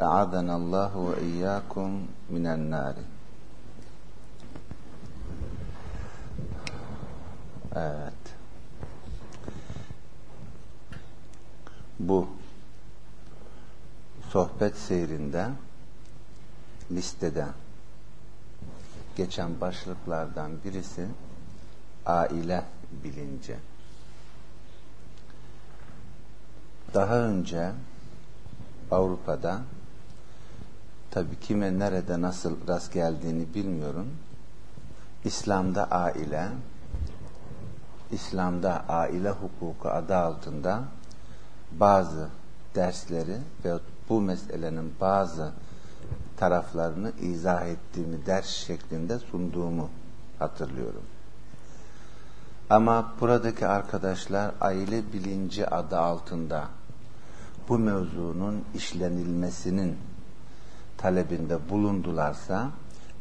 أعاذنا الله وإياكم من النار Evet. Bu sohbet seyrinde listede geçen başlıklardan birisi aile bilinci. Daha önce Avrupa'da tabii kime nerede nasıl rast geldiğini bilmiyorum. İslam'da aile, İslam'da aile hukuku adı altında bazı dersleri ve bu meselenin bazı taraflarını izah ettiğimi ders şeklinde sunduğumu hatırlıyorum. Ama buradaki arkadaşlar aile bilinci adı altında bu mevzunun işlenilmesinin talebinde bulundularsa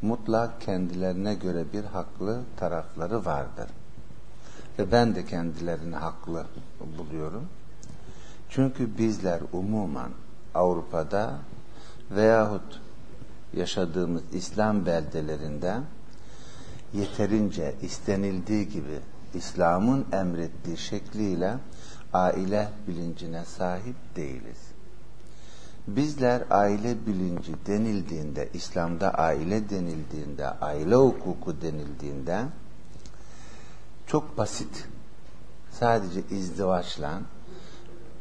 mutlak kendilerine göre bir haklı tarafları vardır. Ve ben de kendilerini haklı buluyorum. Çünkü bizler umuman Avrupa'da veyahut yaşadığımız İslam beldelerinde yeterince istenildiği gibi İslam'ın emrettiği şekliyle aile bilincine sahip değiliz. Bizler aile bilinci denildiğinde, İslam'da aile denildiğinde, aile hukuku denildiğinde çok basit, sadece izdivaçla,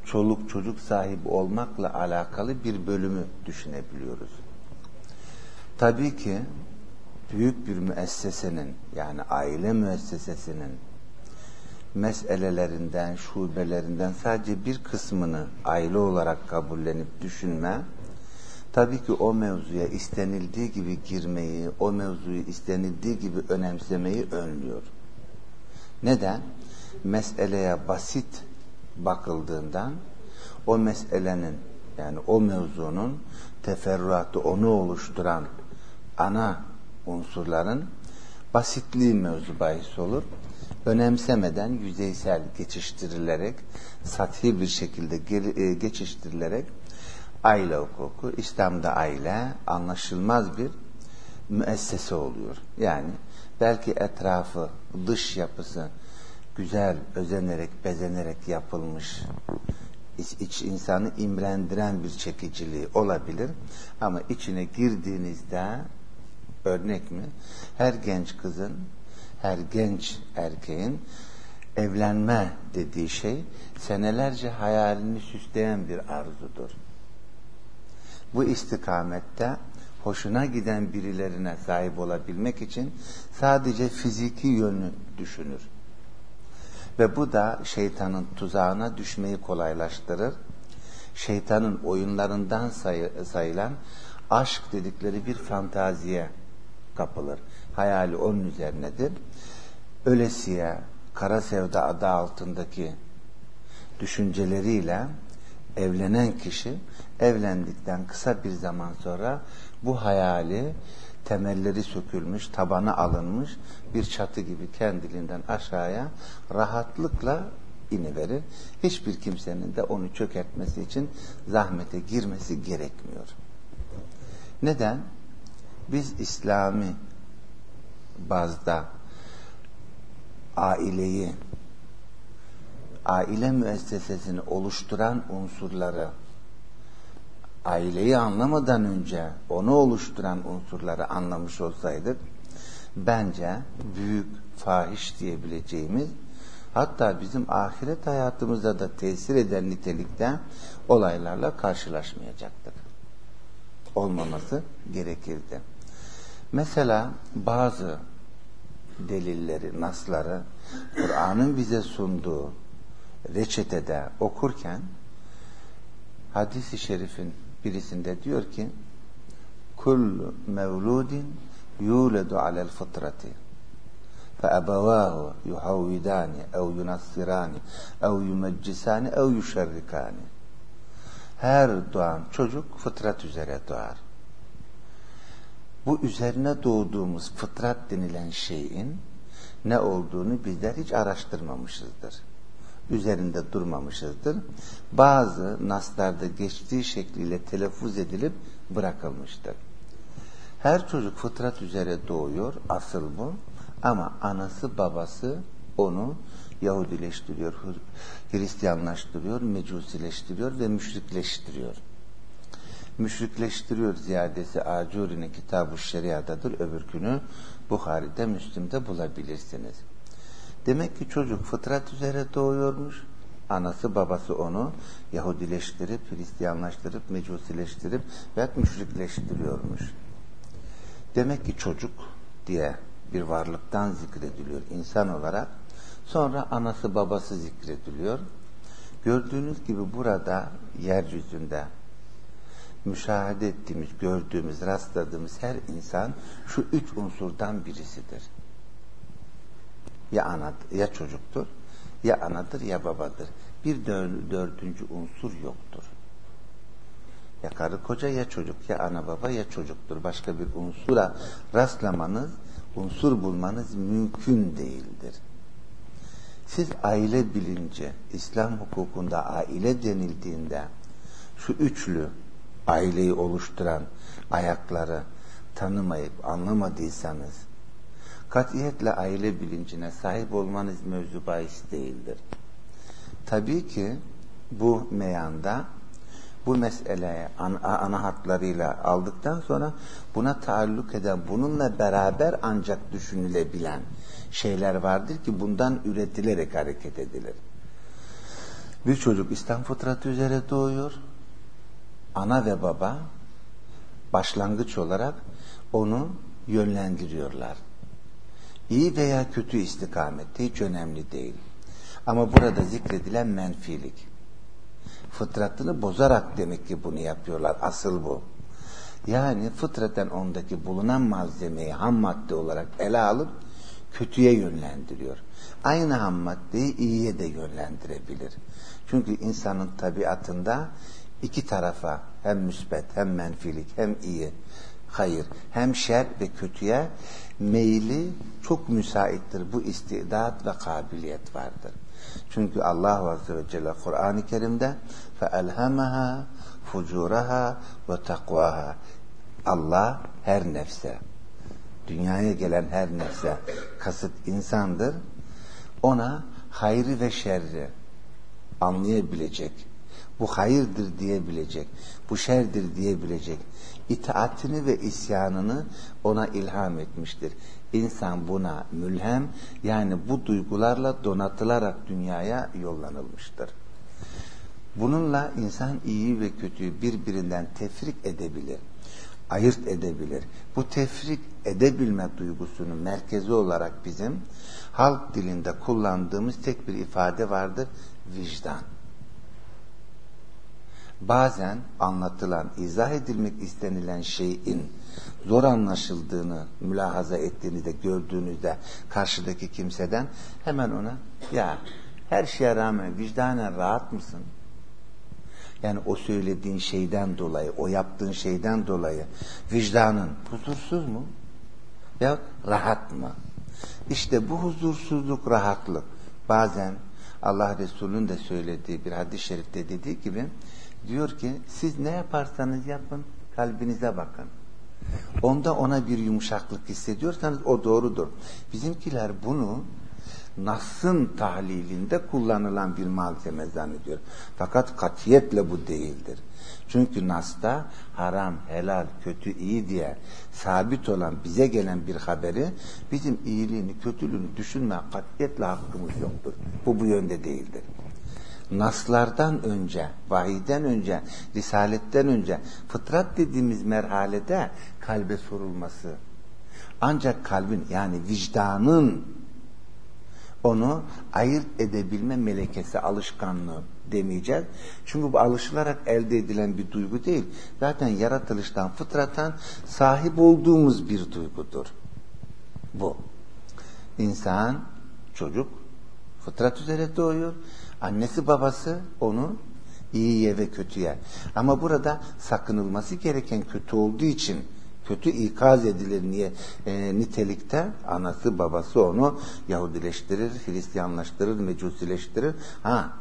çoluk çocuk sahibi olmakla alakalı bir bölümü düşünebiliyoruz. Tabii ki büyük bir müessesenin, yani aile müessesesinin meselelerinden, şubelerinden sadece bir kısmını aile olarak kabullenip düşünme, tabii ki o mevzuya istenildiği gibi girmeyi, o mevzuyu istenildiği gibi önemsemeyi önlüyor. Neden? Meseleye basit bakıldığından o meselenin yani o mevzunun teferruatı onu oluşturan ana unsurların basitliği mevzu bahis olur önemsemeden yüzeysel geçiştirilerek, sathi bir şekilde geçiştirilerek aile hukuku, İslam'da aile anlaşılmaz bir müessese oluyor. Yani belki etrafı, dış yapısı güzel, özenerek, bezenerek yapılmış, iç, iç insanı imrendiren bir çekiciliği olabilir. Ama içine girdiğinizde örnek mi? Her genç kızın her genç erkeğin evlenme dediği şey senelerce hayalini süsleyen bir arzudur. Bu istikamette hoşuna giden birilerine sahip olabilmek için sadece fiziki yönü düşünür. Ve bu da şeytanın tuzağına düşmeyi kolaylaştırır. Şeytanın oyunlarından sayı, sayılan aşk dedikleri bir fantaziye kapılır. Hayali onun üzerinedir. Ölesiye, kara sevda adı altındaki düşünceleriyle evlenen kişi evlendikten kısa bir zaman sonra bu hayali temelleri sökülmüş, tabanı alınmış bir çatı gibi kendiliğinden aşağıya rahatlıkla iniverir. Hiçbir kimsenin de onu çökertmesi için zahmete girmesi gerekmiyor. Neden? Biz İslami bazda aileyi, aile müessesesini oluşturan unsurları aileyi anlamadan önce onu oluşturan unsurları anlamış olsaydık bence büyük fahiş diyebileceğimiz hatta bizim ahiret hayatımıza da tesir eden nitelikte olaylarla karşılaşmayacaktık. Olmaması gerekirdi. Mesela bazı delilleri, nasları Kur'an'ın bize sunduğu reçetede okurken hadisi şerifin birisinde diyor ki kullu mevludin yuledu alel fıtrati فأبواه يحودان أو ينصران أو يمجسان أو يشركان her doğan çocuk fıtrat üzere doğar. Bu üzerine doğduğumuz fıtrat denilen şeyin ne olduğunu bizler hiç araştırmamışızdır. Üzerinde durmamışızdır. Bazı naslarda geçtiği şekliyle telaffuz edilip bırakılmıştır. Her çocuk fıtrat üzere doğuyor, asıl bu. Ama anası babası onu Yahudileştiriyor, Hristiyanlaştırıyor, mecusileştiriyor ve müşrikleştiriyor. Müşrikleştiriyor ziyadesi Acuri'nin kitabı şeriadadır. Öbürkünü Bukhari'de, Müslim'de bulabilirsiniz. Demek ki çocuk fıtrat üzere doğuyormuş. Anası babası onu Yahudileştirip, Hristiyanlaştırıp, mecusileştirip ve müşrikleştiriyormuş. Demek ki çocuk diye bir varlıktan zikrediliyor insan olarak. Sonra anası babası zikrediliyor. Gördüğünüz gibi burada yeryüzünde müşahede ettiğimiz, gördüğümüz, rastladığımız her insan şu üç unsurdan birisidir. Ya ana, ya çocuktur, ya anadır, ya babadır. Bir dördüncü unsur yoktur. Ya karı koca, ya çocuk, ya ana baba, ya çocuktur. Başka bir unsura rastlamanız, unsur bulmanız mümkün değildir. Siz aile bilince, İslam hukukunda aile denildiğinde şu üçlü aileyi oluşturan ayakları tanımayıp anlamadıysanız katiyetle aile bilincine sahip olmanız mevzu bahis değildir. Tabii ki bu meyanda bu meseleye ana, ana hatlarıyla aldıktan sonra buna taalluk eden, bununla beraber ancak düşünülebilen şeyler vardır ki bundan üretilerek hareket edilir. Bir çocuk İslam fıtratı üzere doğuyor. Ana ve baba başlangıç olarak onu yönlendiriyorlar. İyi veya kötü istikamette hiç önemli değil. Ama burada zikredilen menfilik fıtratını bozarak demek ki bunu yapıyorlar. Asıl bu. Yani fıtraten ondaki bulunan malzemeyi ham madde olarak ele alıp kötüye yönlendiriyor. Aynı ham maddeyi iyiye de yönlendirebilir. Çünkü insanın tabiatında iki tarafa hem müsbet hem menfilik hem iyi hayır. Hem şer ve kötüye meyli çok müsaittir. Bu istidat ve kabiliyet vardır. Çünkü Allah Azze ve Celle Kur'an-ı Kerim'de فَاَلْهَمَهَا فُجُورَهَا وَتَقْوَهَا Allah her nefse dünyaya gelen her nefse kasıt insandır. Ona hayrı ve şerri anlayabilecek bu hayırdır diyebilecek, bu şerdir diyebilecek, itaatini ve isyanını ona ilham etmiştir. İnsan buna mülhem yani bu duygularla donatılarak dünyaya yollanılmıştır. Bununla insan iyi ve kötüyü birbirinden tefrik edebilir, ayırt edebilir. Bu tefrik edebilme duygusunun merkezi olarak bizim halk dilinde kullandığımız tek bir ifade vardır, vicdan. Bazen anlatılan, izah edilmek istenilen şeyin zor anlaşıldığını mülahaza ettiğinizde, gördüğünüzde karşıdaki kimseden hemen ona ya her şeye rağmen vicdanen rahat mısın? Yani o söylediğin şeyden dolayı, o yaptığın şeyden dolayı vicdanın huzursuz mu? Ya rahat mı? İşte bu huzursuzluk, rahatlık bazen Allah Resulü'nün de söylediği bir hadis-i şerifte dediği gibi diyor ki siz ne yaparsanız yapın kalbinize bakın. Onda ona bir yumuşaklık hissediyorsanız o doğrudur. Bizimkiler bunu Nas'ın tahlilinde kullanılan bir malzeme zannediyor. Fakat katiyetle bu değildir. Çünkü Nas'ta haram, helal, kötü, iyi diye sabit olan bize gelen bir haberi bizim iyiliğini, kötülüğünü düşünme katiyetle hakkımız yoktur. Bu bu yönde değildir. Naslardan önce, vahiden önce, risaletten önce, fıtrat dediğimiz merhalede kalbe sorulması. Ancak kalbin yani vicdanın onu ayırt edebilme melekesi, alışkanlığı demeyeceğiz. Çünkü bu alışılarak elde edilen bir duygu değil. Zaten yaratılıştan, fıtratan sahip olduğumuz bir duygudur. Bu. İnsan, çocuk fıtrat üzere doğuyor. Annesi babası onu iyiye ve kötüye. Ama burada sakınılması gereken kötü olduğu için kötü ikaz edilir niye e, nitelikte anası babası onu Yahudileştirir, Hristiyanlaştırır, Mecusileştirir. Ha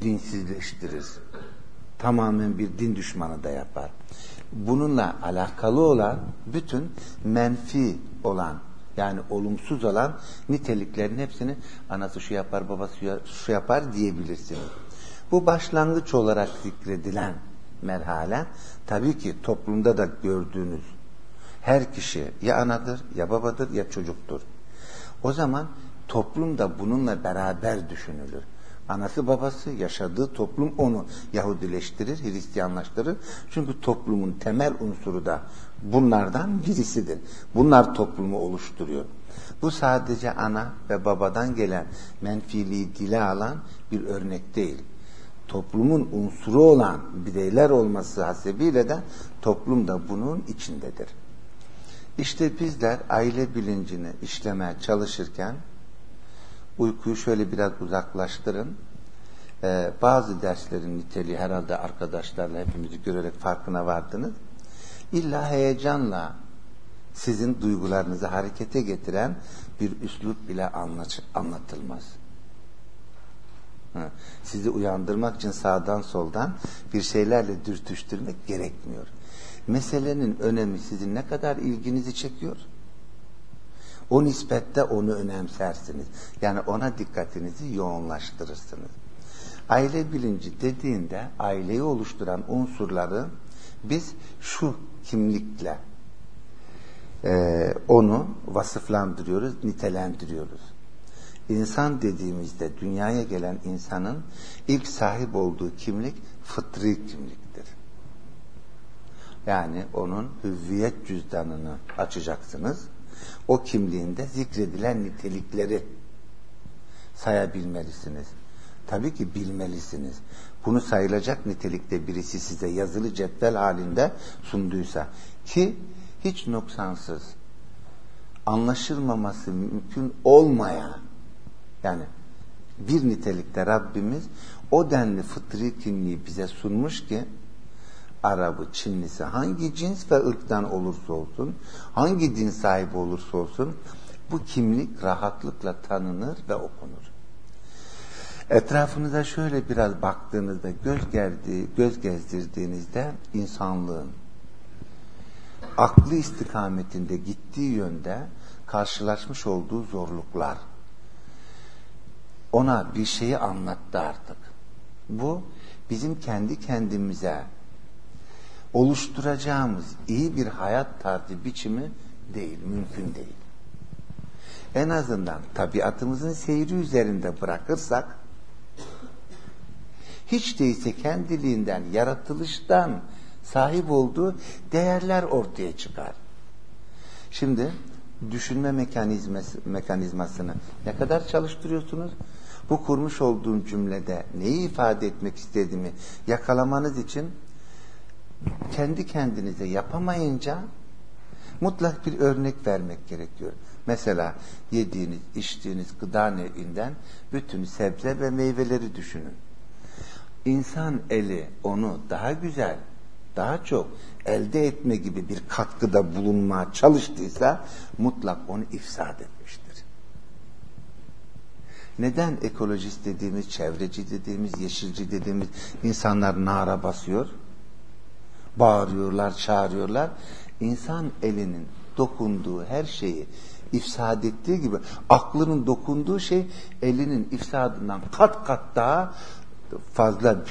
dinsizleştirir. Tamamen bir din düşmanı da yapar. Bununla alakalı olan bütün menfi olan yani olumsuz olan niteliklerin hepsini anası şu yapar, babası şu yapar diyebilirsiniz. Bu başlangıç olarak zikredilen merhale tabii ki toplumda da gördüğünüz her kişi ya anadır, ya babadır, ya çocuktur. O zaman toplum da bununla beraber düşünülür. Anası babası yaşadığı toplum onu Yahudileştirir, Hristiyanlaştırır. Çünkü toplumun temel unsuru da bunlardan birisidir. Bunlar toplumu oluşturuyor. Bu sadece ana ve babadan gelen menfiliği dile alan bir örnek değil. Toplumun unsuru olan bireyler olması hasebiyle de toplum da bunun içindedir. İşte bizler aile bilincini işlemeye çalışırken uykuyu şöyle biraz uzaklaştırın. Ee, bazı derslerin niteliği herhalde arkadaşlarla hepimizi görerek farkına vardınız. İlla heyecanla sizin duygularınızı harekete getiren bir üslup bile anlatılmaz. Sizi uyandırmak için sağdan soldan bir şeylerle dürtüştürmek gerekmiyor. Meselenin önemi sizin ne kadar ilginizi çekiyor? O nispette onu önemsersiniz. Yani ona dikkatinizi yoğunlaştırırsınız. Aile bilinci dediğinde aileyi oluşturan unsurları biz şu kimlikle e, onu vasıflandırıyoruz, nitelendiriyoruz. İnsan dediğimizde dünyaya gelen insanın ilk sahip olduğu kimlik fıtri kimliktir. Yani onun hüviyet cüzdanını açacaksınız o kimliğinde zikredilen nitelikleri sayabilmelisiniz. Tabii ki bilmelisiniz. Bunu sayılacak nitelikte birisi size yazılı cetvel halinde sunduysa ki hiç noksansız anlaşılmaması mümkün olmayan yani bir nitelikte Rabbimiz o denli fıtri kimliği bize sunmuş ki Arabı, Çinlisi hangi cins ve ırktan olursa olsun, hangi din sahibi olursa olsun bu kimlik rahatlıkla tanınır ve okunur. Etrafınıza şöyle biraz baktığınızda, göz, gerdi, göz gezdirdiğinizde insanlığın aklı istikametinde gittiği yönde karşılaşmış olduğu zorluklar ona bir şeyi anlattı artık. Bu bizim kendi kendimize oluşturacağımız iyi bir hayat tarzı biçimi değil, mümkün değil. En azından tabiatımızın seyri üzerinde bırakırsak hiç değilse kendiliğinden, yaratılıştan sahip olduğu değerler ortaya çıkar. Şimdi düşünme mekanizması, mekanizmasını ne kadar çalıştırıyorsunuz? Bu kurmuş olduğum cümlede neyi ifade etmek istediğimi yakalamanız için kendi kendinize yapamayınca mutlak bir örnek vermek gerekiyor. Mesela yediğiniz, içtiğiniz gıda nevinden bütün sebze ve meyveleri düşünün. İnsan eli onu daha güzel, daha çok elde etme gibi bir katkıda bulunmaya çalıştıysa mutlak onu ifsad etmiştir. Neden ekolojist dediğimiz, çevreci dediğimiz, yeşilci dediğimiz insanlar nara basıyor? bağırıyorlar, çağırıyorlar. İnsan elinin dokunduğu her şeyi ifsad ettiği gibi aklının dokunduğu şey elinin ifsadından kat kat daha fazla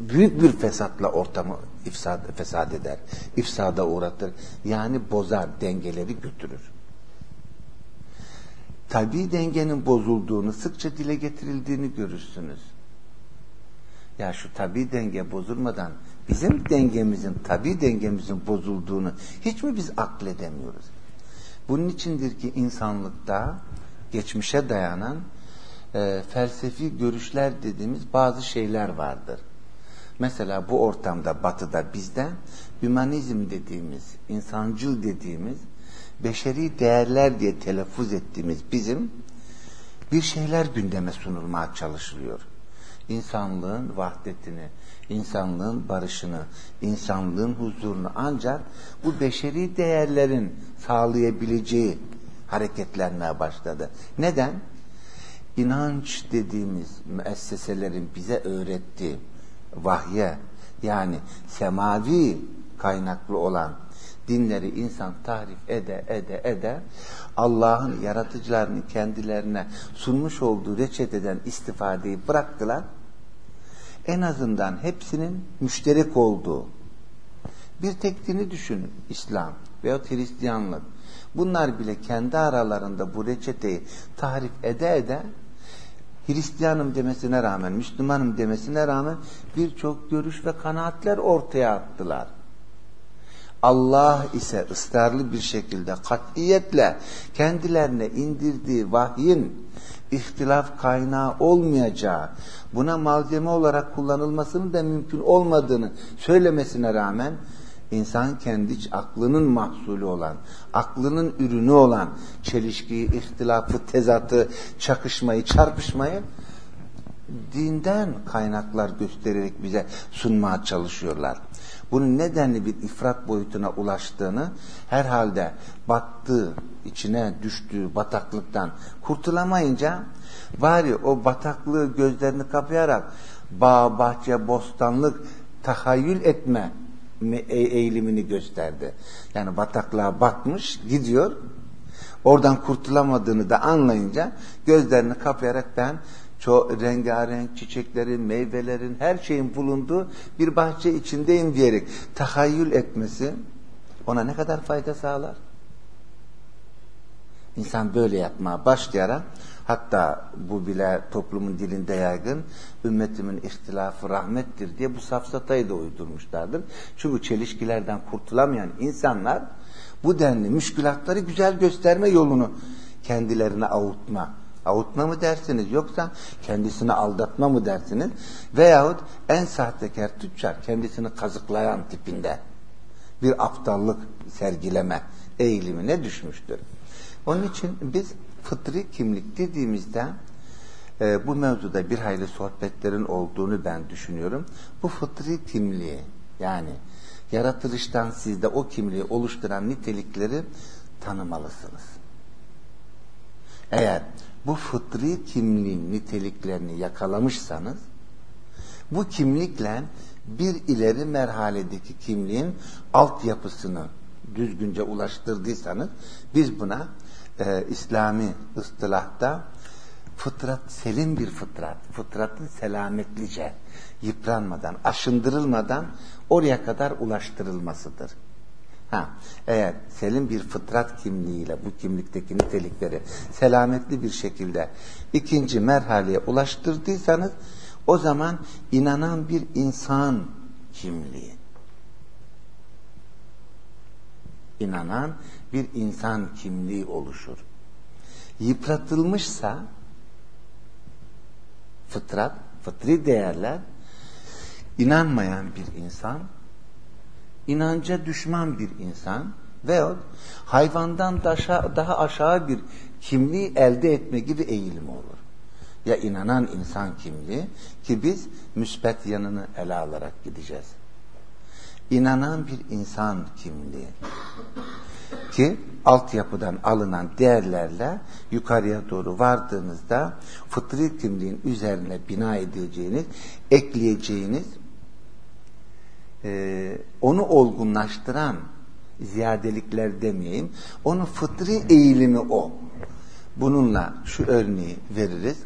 büyük bir fesatla ortamı ifsad, fesat eder. İfsada uğratır. Yani bozar, dengeleri götürür. Tabi dengenin bozulduğunu, sıkça dile getirildiğini görürsünüz. Ya şu tabi denge bozulmadan bizim dengemizin, tabi dengemizin bozulduğunu hiç mi biz akledemiyoruz? Bunun içindir ki insanlıkta geçmişe dayanan e, felsefi görüşler dediğimiz bazı şeyler vardır. Mesela bu ortamda batıda bizde hümanizm dediğimiz, insancıl dediğimiz, beşeri değerler diye telaffuz ettiğimiz bizim bir şeyler gündeme sunulmaya çalışılıyor. İnsanlığın vahdetini, insanlığın barışını, insanlığın huzurunu ancak bu beşeri değerlerin sağlayabileceği hareketlenmeye başladı. Neden? İnanç dediğimiz müesseselerin bize öğrettiği vahye yani semavi kaynaklı olan dinleri insan tahrif ede ede ede Allah'ın yaratıcılarının kendilerine sunmuş olduğu reçeteden istifadeyi bıraktılar. En azından hepsinin müşterek olduğu bir tek dini düşünün İslam veya Hristiyanlık. Bunlar bile kendi aralarında bu reçeteyi tahrif ede ede Hristiyanım demesine rağmen, Müslümanım demesine rağmen birçok görüş ve kanaatler ortaya attılar. Allah ise ısrarlı bir şekilde katiyetle kendilerine indirdiği vahyin ihtilaf kaynağı olmayacağı, buna malzeme olarak kullanılmasının da mümkün olmadığını söylemesine rağmen insan kendi aklının mahsulü olan, aklının ürünü olan çelişkiyi, ihtilafı, tezatı, çakışmayı, çarpışmayı dinden kaynaklar göstererek bize sunmaya çalışıyorlar. Bunun nedenli bir ifrat boyutuna ulaştığını herhalde battığı, içine düştüğü bataklıktan kurtulamayınca bari o bataklığı gözlerini kapayarak bağ, bahçe, bostanlık tahayyül etme eğilimini gösterdi. Yani bataklığa batmış gidiyor. Oradan kurtulamadığını da anlayınca gözlerini kapayarak ben çok rengarenk çiçeklerin, meyvelerin, her şeyin bulunduğu bir bahçe içindeyim diyerek tahayyül etmesi ona ne kadar fayda sağlar? İnsan böyle yapmaya başlayarak hatta bu bile toplumun dilinde yaygın ümmetimin ihtilafı rahmettir diye bu safsatayı da uydurmuşlardır. Çünkü çelişkilerden kurtulamayan insanlar bu denli müşkülatları güzel gösterme yolunu kendilerine avutma Avutma mı dersiniz yoksa kendisini aldatma mı dersiniz? Veyahut en sahtekar tüccar kendisini kazıklayan tipinde bir aptallık sergileme eğilimine düşmüştür. Onun için biz fıtri kimlik dediğimizde e, bu mevzuda bir hayli sohbetlerin olduğunu ben düşünüyorum. Bu fıtri kimliği yani yaratılıştan sizde o kimliği oluşturan nitelikleri tanımalısınız. Eğer bu fıtri kimliğin niteliklerini yakalamışsanız bu kimlikle bir ileri merhaledeki kimliğin altyapısını düzgünce ulaştırdıysanız biz buna e, İslami ıstılahta fıtrat selim bir fıtrat, fıtratın selametlice yıpranmadan, aşındırılmadan oraya kadar ulaştırılmasıdır. Ha, eğer selim bir fıtrat kimliğiyle bu kimlikteki nitelikleri selametli bir şekilde ikinci merhaleye ulaştırdıysanız o zaman inanan bir insan kimliği. inanan bir insan kimliği oluşur. Yıpratılmışsa fıtrat, fıtri değerler inanmayan bir insan inanca düşman bir insan veyahut hayvandan daha aşağı bir kimliği elde etme gibi eğilim olur. Ya inanan insan kimliği ki biz müspet yanını ele alarak gideceğiz. İnanan bir insan kimliği ki altyapıdan alınan değerlerle yukarıya doğru vardığınızda fıtri kimliğin üzerine bina edeceğiniz, ekleyeceğiniz e, onu olgunlaştıran ziyadelikler demeyeyim. Onun fıtri eğilimi o. Bununla şu örneği veririz.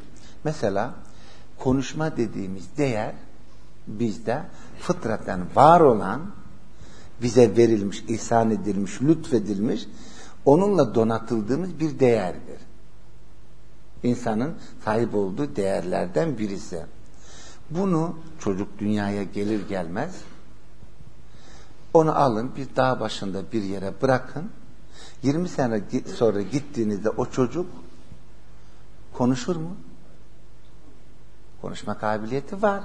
Mesela konuşma dediğimiz değer bizde fıtraten var olan bize verilmiş, ihsan edilmiş, lütfedilmiş onunla donatıldığımız bir değerdir. İnsanın sahip olduğu değerlerden birisi. Bunu çocuk dünyaya gelir gelmez onu alın bir dağ başında bir yere bırakın. 20 sene sonra gittiğinizde o çocuk konuşur mu? Konuşma kabiliyeti var.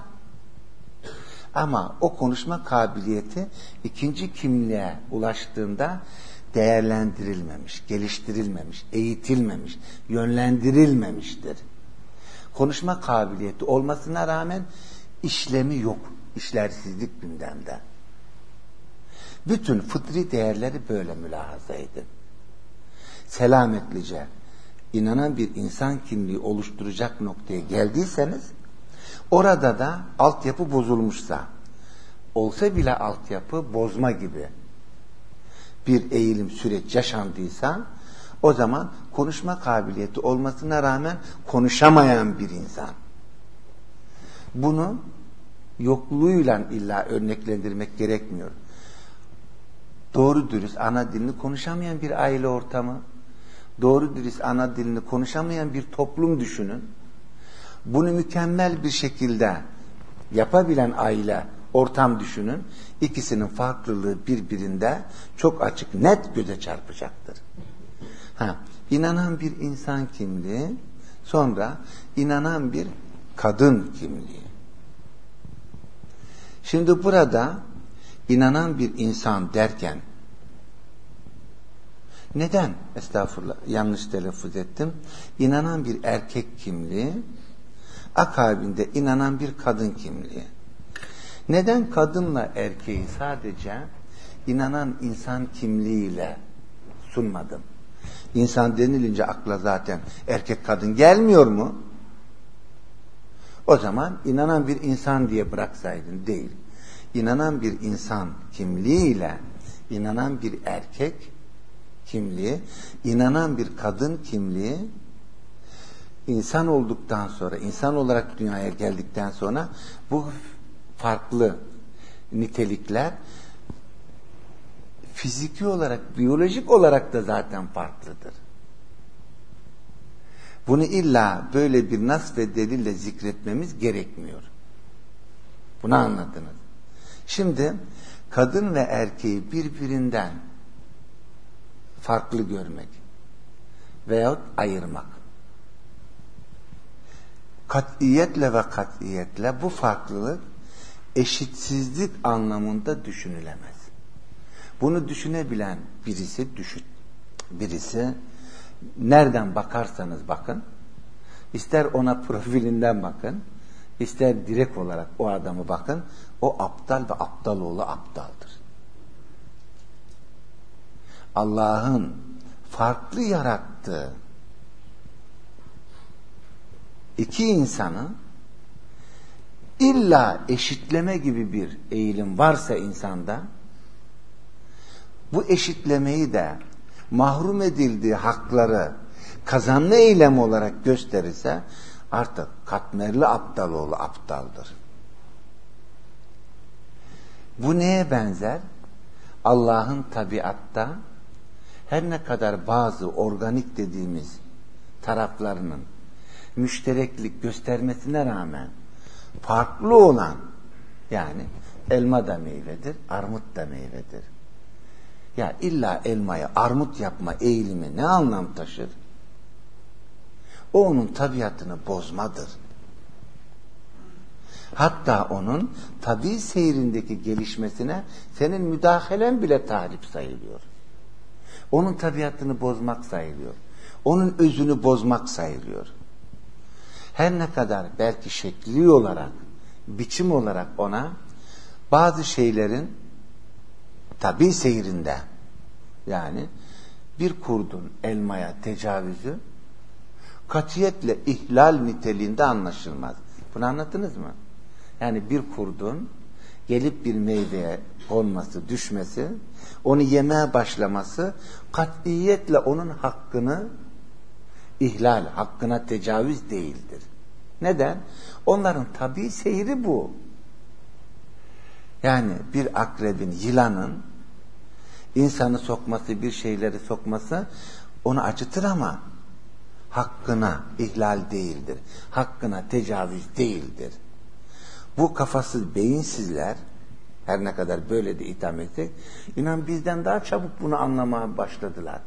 Ama o konuşma kabiliyeti ikinci kimliğe ulaştığında değerlendirilmemiş, geliştirilmemiş, eğitilmemiş, yönlendirilmemiştir. Konuşma kabiliyeti olmasına rağmen işlemi yok, işlersizlik gündemde. Bütün fıtri değerleri böyle mülahaza edin. Selametlice inanan bir insan kimliği oluşturacak noktaya geldiyseniz orada da altyapı bozulmuşsa olsa bile altyapı bozma gibi bir eğilim süreç yaşandıysa o zaman konuşma kabiliyeti olmasına rağmen konuşamayan bir insan. Bunu yokluğuyla illa örneklendirmek gerekmiyor doğru dürüst ana dilini konuşamayan bir aile ortamı, doğru dürüst ana dilini konuşamayan bir toplum düşünün. Bunu mükemmel bir şekilde yapabilen aile, ortam düşünün. İkisinin farklılığı birbirinde çok açık, net göze çarpacaktır. Ha, inanan bir insan kimliği, sonra inanan bir kadın kimliği. Şimdi burada inanan bir insan derken neden estağfurullah yanlış telaffuz ettim inanan bir erkek kimliği akabinde inanan bir kadın kimliği. Neden kadınla erkeği sadece inanan insan kimliğiyle sunmadım? İnsan denilince akla zaten erkek kadın gelmiyor mu? O zaman inanan bir insan diye bıraksaydın değil. İnanan bir insan kimliğiyle inanan bir erkek kimliği, inanan bir kadın kimliği insan olduktan sonra, insan olarak dünyaya geldikten sonra bu farklı nitelikler fiziki olarak, biyolojik olarak da zaten farklıdır. Bunu illa böyle bir nas ve delille zikretmemiz gerekmiyor. Bunu anladınız. Şimdi kadın ve erkeği birbirinden farklı görmek veyahut ayırmak. Katiyetle ve katiyetle bu farklılık eşitsizlik anlamında düşünülemez. Bunu düşünebilen birisi düşün. Birisi nereden bakarsanız bakın, ister ona profilinden bakın, ister direkt olarak o adamı bakın, o aptal ve aptal oğlu aptaldır. Allah'ın farklı yarattığı iki insanı illa eşitleme gibi bir eğilim varsa insanda bu eşitlemeyi de mahrum edildiği hakları kazanma eylem olarak gösterirse artık katmerli aptal oğlu aptaldır. Bu neye benzer? Allah'ın tabiatta her ne kadar bazı organik dediğimiz taraflarının müştereklik göstermesine rağmen farklı olan yani elma da meyvedir, armut da meyvedir. Ya illa elmaya armut yapma eğilimi ne anlam taşır? O onun tabiatını bozmadır. Hatta onun tabi seyrindeki gelişmesine senin müdahalen bile talip sayılıyor. Onun tabiatını bozmak sayılıyor. Onun özünü bozmak sayılıyor. Her ne kadar belki şekli olarak, biçim olarak ona bazı şeylerin tabi seyrinde yani bir kurdun elmaya tecavüzü katiyetle ihlal niteliğinde anlaşılmaz. Bunu anlattınız mı? Yani bir kurdun gelip bir meyveye konması, düşmesi, onu yemeye başlaması katiyetle onun hakkını ihlal, hakkına tecavüz değildir. Neden? Onların tabi seyri bu. Yani bir akrebin, yılanın insanı sokması, bir şeyleri sokması onu acıtır ama hakkına ihlal değildir. Hakkına tecavüz değildir. Bu kafasız beyinsizler her ne kadar böyle de itham etsek inan bizden daha çabuk bunu anlamaya başladılar.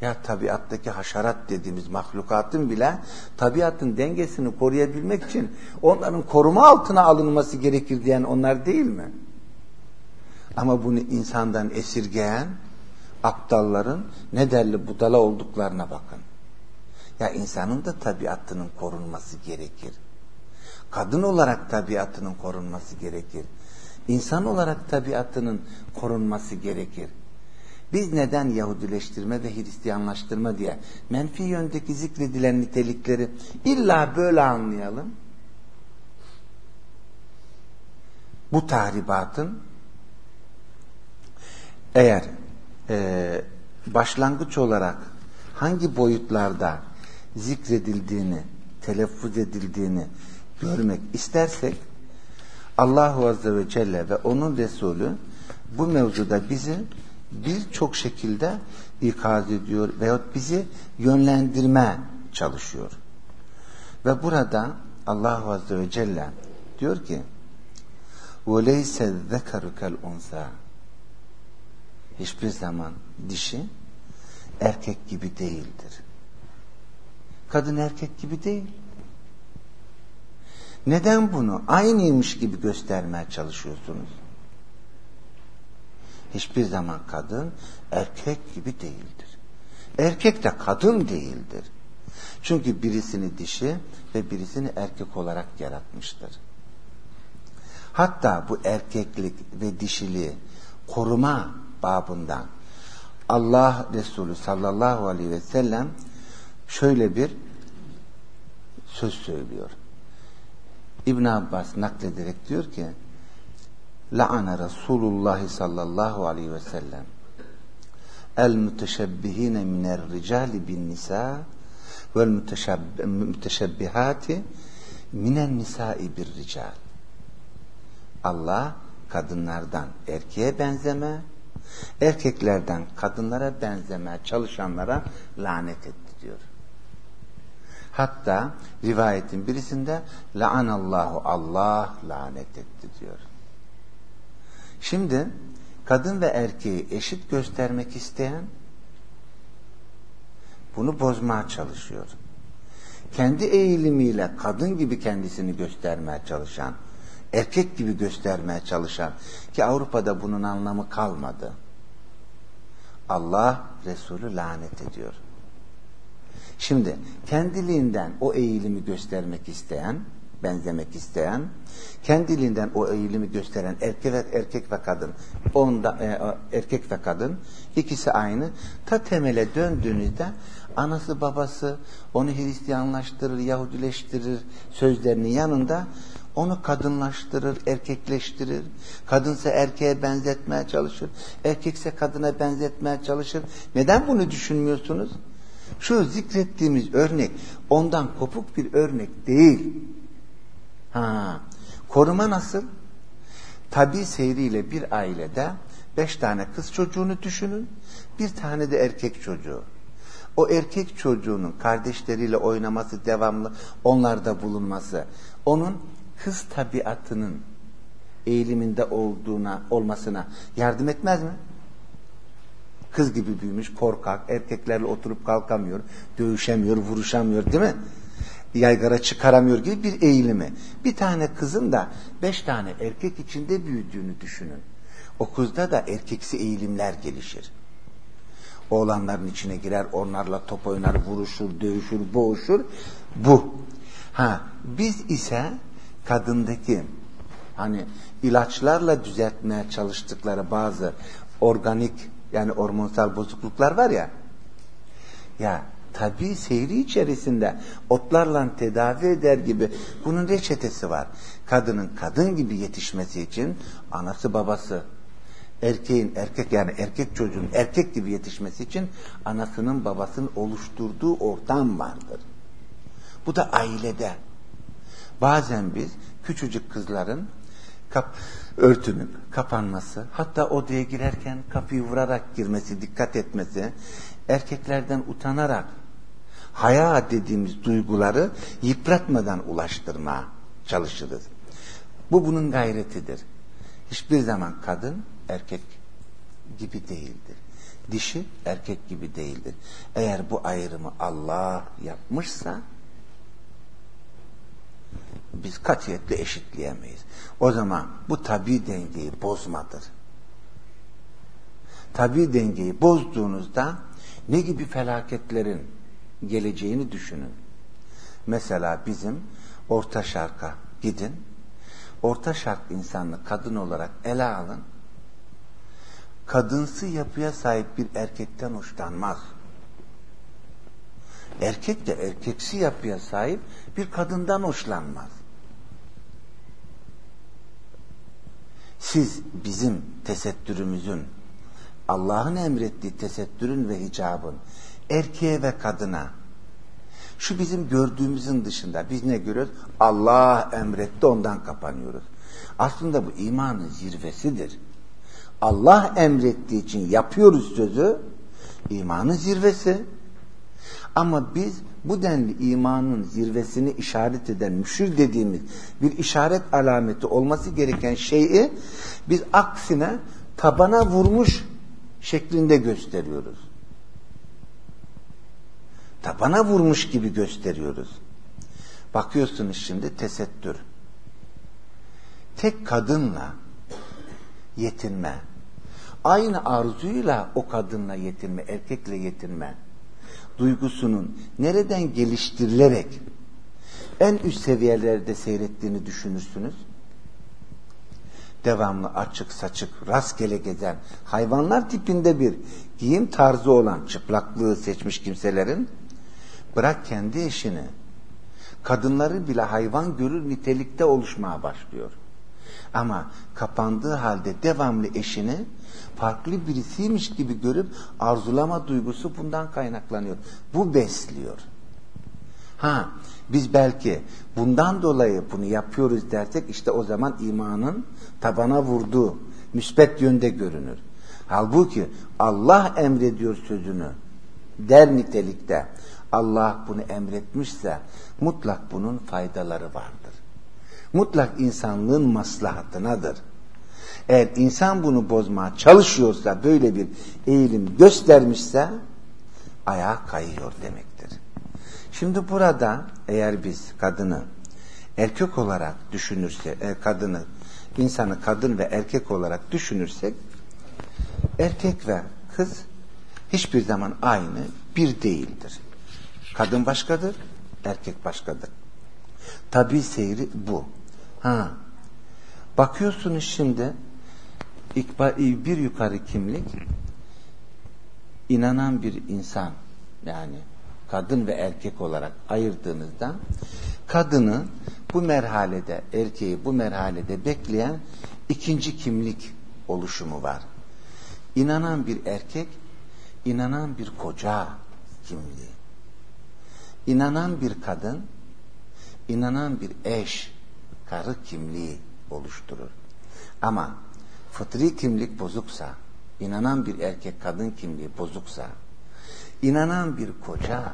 Ya tabiattaki haşerat dediğimiz mahlukatın bile tabiatın dengesini koruyabilmek için onların koruma altına alınması gerekir diyen onlar değil mi? Ama bunu insandan esirgeyen aptalların ne derli budala olduklarına bakın. Ya insanın da tabiatının korunması gerekir. Kadın olarak tabiatının korunması gerekir. İnsan olarak tabiatının korunması gerekir. Biz neden Yahudileştirme ve Hristiyanlaştırma diye menfi yöndeki zikredilen nitelikleri illa böyle anlayalım? Bu tahribatın eğer e, başlangıç olarak hangi boyutlarda zikredildiğini, telaffuz edildiğini görmek istersek Allahu Azze ve Celle ve onun Resulü bu mevzuda bizi birçok şekilde ikaz ediyor veyahut bizi yönlendirme çalışıyor. Ve burada Allahu Azze ve Celle diyor ki وَلَيْسَ الذَّكَرُ كَالْاُنْسَى Hiçbir zaman dişi erkek gibi değildir. Kadın erkek gibi değil. Neden bunu aynıymış gibi göstermeye çalışıyorsunuz? Hiçbir zaman kadın erkek gibi değildir. Erkek de kadın değildir. Çünkü birisini dişi ve birisini erkek olarak yaratmıştır. Hatta bu erkeklik ve dişiliği koruma babından Allah Resulü sallallahu aleyhi ve sellem şöyle bir söz söylüyor. İbn Abbas naklederek diyor ki La'ana Resulullah sallallahu aleyhi ve sellem el müteşebbihine miner ricali bin nisa vel müteşebbihati minen nisai bir rical. Allah kadınlardan erkeğe benzeme, erkeklerden kadınlara benzeme çalışanlara lanet etti diyor. Hatta rivayetin birisinde laanallahu Allah lanet etti diyor. Şimdi kadın ve erkeği eşit göstermek isteyen bunu bozmaya çalışıyor. Kendi eğilimiyle kadın gibi kendisini göstermeye çalışan, erkek gibi göstermeye çalışan ki Avrupa'da bunun anlamı kalmadı. Allah Resulü lanet ediyor. Şimdi kendiliğinden o eğilimi göstermek isteyen, benzemek isteyen, kendiliğinden o eğilimi gösteren erkek ve erkek ve kadın, onda e, erkek ve kadın ikisi aynı. Ta temele döndüğünüzde anası babası onu Hristiyanlaştırır, Yahudileştirir sözlerinin yanında onu kadınlaştırır, erkekleştirir. Kadınsa erkeğe benzetmeye çalışır. Erkekse kadına benzetmeye çalışır. Neden bunu düşünmüyorsunuz? Şu zikrettiğimiz örnek ondan kopuk bir örnek değil. Ha, koruma nasıl? Tabi seyriyle bir ailede beş tane kız çocuğunu düşünün. Bir tane de erkek çocuğu. O erkek çocuğunun kardeşleriyle oynaması devamlı onlarda bulunması. Onun kız tabiatının eğiliminde olduğuna olmasına yardım etmez mi? Kız gibi büyümüş, korkak, erkeklerle oturup kalkamıyor, dövüşemiyor, vuruşamıyor değil mi? Yaygara çıkaramıyor gibi bir eğilimi. Bir tane kızın da beş tane erkek içinde büyüdüğünü düşünün. O kızda da erkeksi eğilimler gelişir. Oğlanların içine girer, onlarla top oynar, vuruşur, dövüşür, boğuşur. Bu. Ha, biz ise kadındaki hani ilaçlarla düzeltmeye çalıştıkları bazı organik yani hormonsal bozukluklar var ya ya tabi seyri içerisinde otlarla tedavi eder gibi bunun reçetesi var. Kadının kadın gibi yetişmesi için anası babası erkeğin erkek yani erkek çocuğun erkek gibi yetişmesi için anasının babasının oluşturduğu ortam vardır. Bu da ailede. Bazen biz küçücük kızların kap, örtünün kapanması, hatta odaya girerken kapıyı vurarak girmesi, dikkat etmesi, erkeklerden utanarak haya dediğimiz duyguları yıpratmadan ulaştırmaya çalışırız. Bu bunun gayretidir. Hiçbir zaman kadın erkek gibi değildir. Dişi erkek gibi değildir. Eğer bu ayrımı Allah yapmışsa biz katiyetle eşitleyemeyiz. O zaman bu tabi dengeyi bozmadır. Tabi dengeyi bozduğunuzda ne gibi felaketlerin geleceğini düşünün. Mesela bizim Orta Şark'a gidin. Orta Şark insanını kadın olarak ele alın. Kadınsı yapıya sahip bir erkekten hoşlanmaz. Erkek de erkeksi yapıya sahip bir kadından hoşlanmaz. Siz bizim tesettürümüzün Allah'ın emrettiği tesettürün ve hicabın erkeğe ve kadına şu bizim gördüğümüzün dışında biz ne görüyoruz? Allah emretti ondan kapanıyoruz. Aslında bu imanın zirvesidir. Allah emrettiği için yapıyoruz sözü imanın zirvesi. Ama biz bu denli imanın zirvesini işaret eden müşür dediğimiz bir işaret alameti olması gereken şeyi biz aksine tabana vurmuş şeklinde gösteriyoruz. Tabana vurmuş gibi gösteriyoruz. Bakıyorsunuz şimdi tesettür. Tek kadınla yetinme. Aynı arzuyla o kadınla yetinme, erkekle yetinme duygusunun nereden geliştirilerek en üst seviyelerde seyrettiğini düşünürsünüz? Devamlı açık saçık rastgele gezen hayvanlar tipinde bir giyim tarzı olan çıplaklığı seçmiş kimselerin bırak kendi eşini kadınları bile hayvan görür nitelikte oluşmaya başlıyor. Ama kapandığı halde devamlı eşini farklı birisiymiş gibi görüp arzulama duygusu bundan kaynaklanıyor. Bu besliyor. Ha biz belki bundan dolayı bunu yapıyoruz dersek işte o zaman imanın tabana vurduğu müspet yönde görünür. Halbuki Allah emrediyor sözünü der nitelikte. Allah bunu emretmişse mutlak bunun faydaları vardır. Mutlak insanlığın maslahatınadır. Eğer insan bunu bozmaya çalışıyorsa, böyle bir eğilim göstermişse ayağa kayıyor demektir. Şimdi burada eğer biz kadını erkek olarak düşünürse, e, kadını, insanı kadın ve erkek olarak düşünürsek, erkek ve kız hiçbir zaman aynı bir değildir. Kadın başkadır, erkek başkadır. Tabi seyri bu. Ha. Bakıyorsunuz şimdi bir yukarı kimlik inanan bir insan yani kadın ve erkek olarak ayırdığınızda kadını bu merhalede erkeği bu merhalede bekleyen ikinci kimlik oluşumu var. İnanan bir erkek, inanan bir koca kimliği. İnanan bir kadın, inanan bir eş, karı kimliği oluşturur. Ama fıtri kimlik bozuksa, inanan bir erkek kadın kimliği bozuksa, inanan bir koca,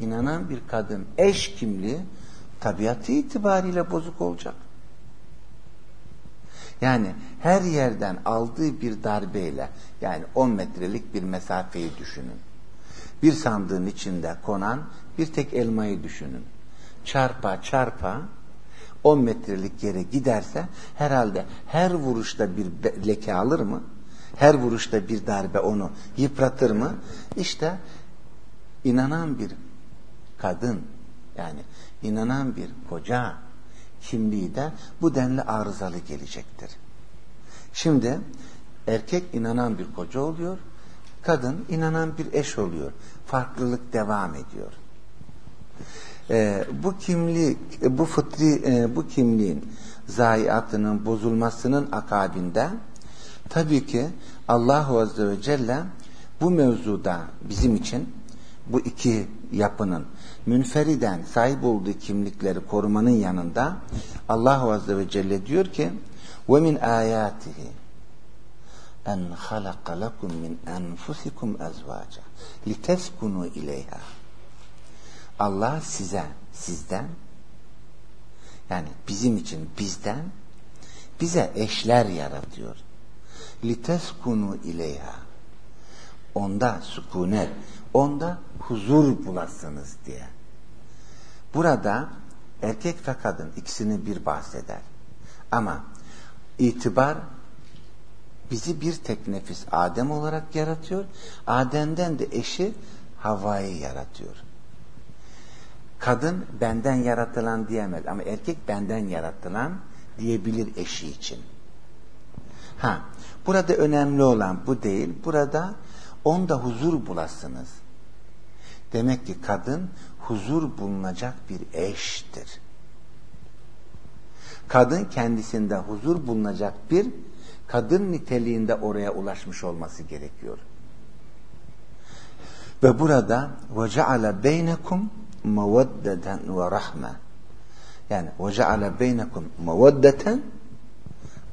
inanan bir kadın eş kimliği tabiatı itibariyle bozuk olacak. Yani her yerden aldığı bir darbeyle yani 10 metrelik bir mesafeyi düşünün. Bir sandığın içinde konan bir tek elmayı düşünün. Çarpa çarpa 10 metrelik yere giderse herhalde her vuruşta bir leke alır mı? Her vuruşta bir darbe onu yıpratır mı? İşte inanan bir kadın yani inanan bir koca kimliği de bu denli arızalı gelecektir. Şimdi erkek inanan bir koca oluyor, Kadın inanan bir eş oluyor. Farklılık devam ediyor. Ee, bu kimlik, bu fıtri, e, bu kimliğin zayiatının bozulmasının akabinde tabii ki Allahu Azze ve Celle bu mevzuda bizim için bu iki yapının münferiden sahip olduğu kimlikleri korumanın yanında Allahu Azze ve Celle diyor ki min ayatihi en halaka lekum min enfusikum ezvaca liteskunu ileyha Allah size sizden yani bizim için bizden bize eşler yaratıyor. Liteskunu ileyha. Onda sükunet, onda huzur bulasınız diye. Burada erkek ve kadın ikisini bir bahseder. Ama itibar bizi bir tek nefis Adem olarak yaratıyor. Adem'den de eşi Havva'yı yaratıyor. Kadın benden yaratılan diyemez ama erkek benden yaratılan diyebilir eşi için. Ha, burada önemli olan bu değil. Burada onda huzur bulasınız. Demek ki kadın huzur bulunacak bir eştir. Kadın kendisinde huzur bulunacak bir kadın niteliğinde oraya ulaşmış olması gerekiyor. Ve burada وَجَعَلَ بَيْنَكُمْ مَوَدَّةً وَرَحْمَةً yani وَجَعَلَ بَيْنَكُمْ مَوَدَّةً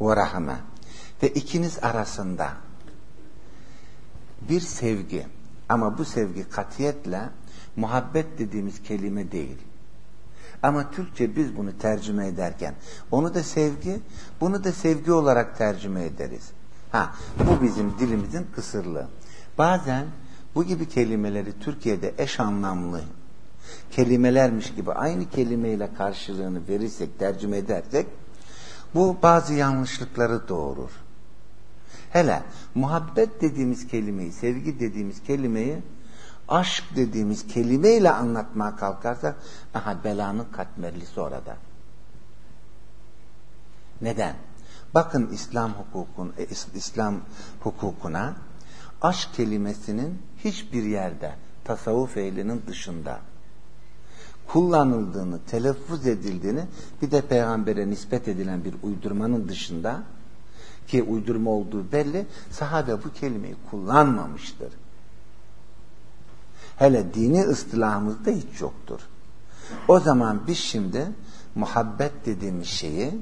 وَرَحْمَةً ve ikiniz arasında bir sevgi ama bu sevgi katiyetle muhabbet dediğimiz kelime değil. Ama Türkçe biz bunu tercüme ederken onu da sevgi, bunu da sevgi olarak tercüme ederiz. Ha, bu bizim dilimizin kısırlığı. Bazen bu gibi kelimeleri Türkiye'de eş anlamlı kelimelermiş gibi aynı kelimeyle karşılığını verirsek, tercüme edersek bu bazı yanlışlıkları doğurur. Hele muhabbet dediğimiz kelimeyi, sevgi dediğimiz kelimeyi aşk dediğimiz kelimeyle anlatmaya kalkarsak aha belanın katmerlisi orada. Neden? Bakın İslam hukukun e, İslam hukukuna aşk kelimesinin hiçbir yerde tasavvuf ehlinin dışında kullanıldığını, telaffuz edildiğini bir de peygambere nispet edilen bir uydurmanın dışında ki uydurma olduğu belli sahabe bu kelimeyi kullanmamıştır. Hele dini ıstılahımızda hiç yoktur. O zaman biz şimdi muhabbet dediğimiz şeyi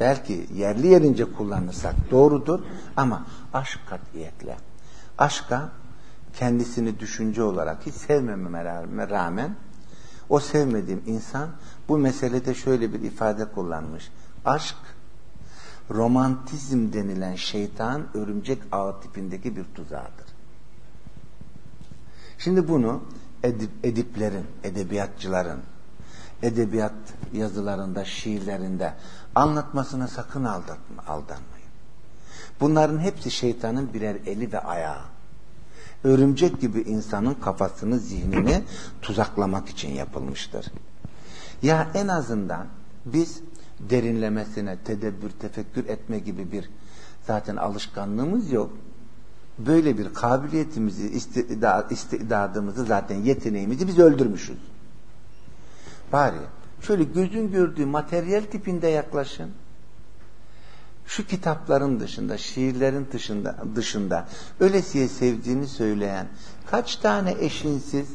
belki yerli yerince kullanırsak doğrudur ama aşk katiyetle. Aşka kendisini düşünce olarak hiç sevmememe rağmen o sevmediğim insan bu meselede şöyle bir ifade kullanmış. Aşk romantizm denilen şeytan örümcek ağı tipindeki bir tuzağıdır. Şimdi bunu edip, ediplerin, edebiyatçıların, edebiyat yazılarında, şiirlerinde anlatmasına sakın aldatma, aldanmayın. Bunların hepsi şeytanın birer eli ve ayağı. Örümcek gibi insanın kafasını, zihnini tuzaklamak için yapılmıştır. Ya en azından biz derinlemesine tedebbür, tefekkür etme gibi bir zaten alışkanlığımız yok böyle bir kabiliyetimizi, istidadımızı zaten yeteneğimizi biz öldürmüşüz. Bari şöyle gözün gördüğü materyal tipinde yaklaşın. Şu kitapların dışında, şiirlerin dışında, dışında ölesiye sevdiğini söyleyen kaç tane eşinsiz,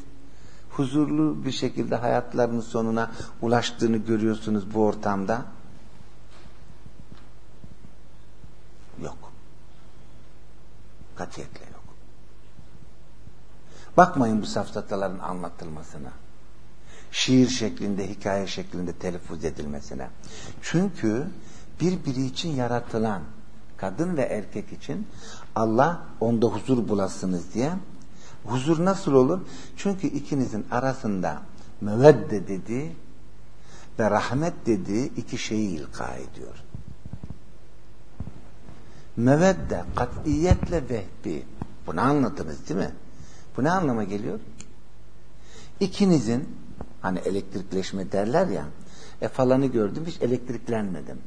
huzurlu bir şekilde hayatlarının sonuna ulaştığını görüyorsunuz bu ortamda? Yok. Katiyetle yok. Bakmayın bu safsataların anlatılmasına. Şiir şeklinde, hikaye şeklinde telaffuz edilmesine. Çünkü birbiri için yaratılan kadın ve erkek için Allah onda huzur bulasınız diye huzur nasıl olur? Çünkü ikinizin arasında mevedde dediği ve rahmet dediği iki şeyi ilka ediyor mevedde katiyetle vehbi. Bunu anladınız değil mi? Bu ne anlama geliyor? İkinizin hani elektrikleşme derler ya e falanı gördüm hiç elektriklenmedim.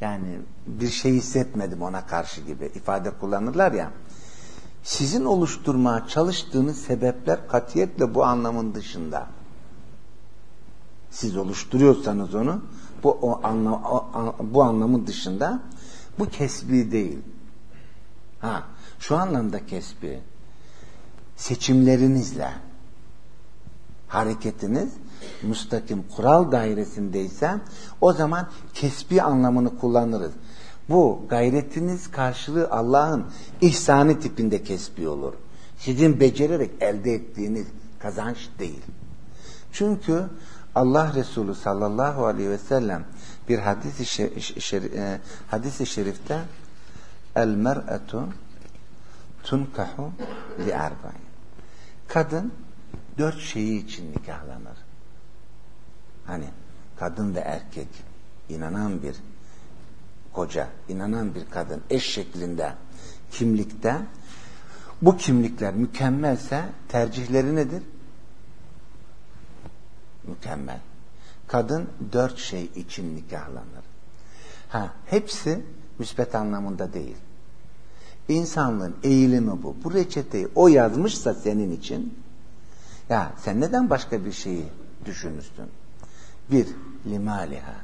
Yani bir şey hissetmedim ona karşı gibi ifade kullanırlar ya. sizin oluşturmaya çalıştığınız sebepler katiyetle bu anlamın dışında. Siz oluşturuyorsanız onu bu o anlam, o, bu anlamın dışında bu kesbi değil. Ha, şu anlamda kesbi. Seçimlerinizle hareketiniz müstakim kural dairesindeyse o zaman kesbi anlamını kullanırız. Bu gayretiniz karşılığı Allah'ın ihsanı tipinde kesbi olur. Sizin becererek elde ettiğiniz kazanç değil. Çünkü Allah Resulü sallallahu aleyhi ve sellem bir hadis-i şerif, e, hadis şerifte el mer'etu tunkahu li arba'in. Kadın dört şeyi için nikahlanır. Hani kadın ve erkek inanan bir koca, inanan bir kadın eş şeklinde kimlikte bu kimlikler mükemmelse tercihleri nedir? Mükemmel. Kadın dört şey için nikahlanır. Ha, hepsi müsbet anlamında değil. İnsanlığın eğilimi bu. Bu reçeteyi o yazmışsa senin için ya sen neden başka bir şeyi düşünürsün? Bir, limaliha.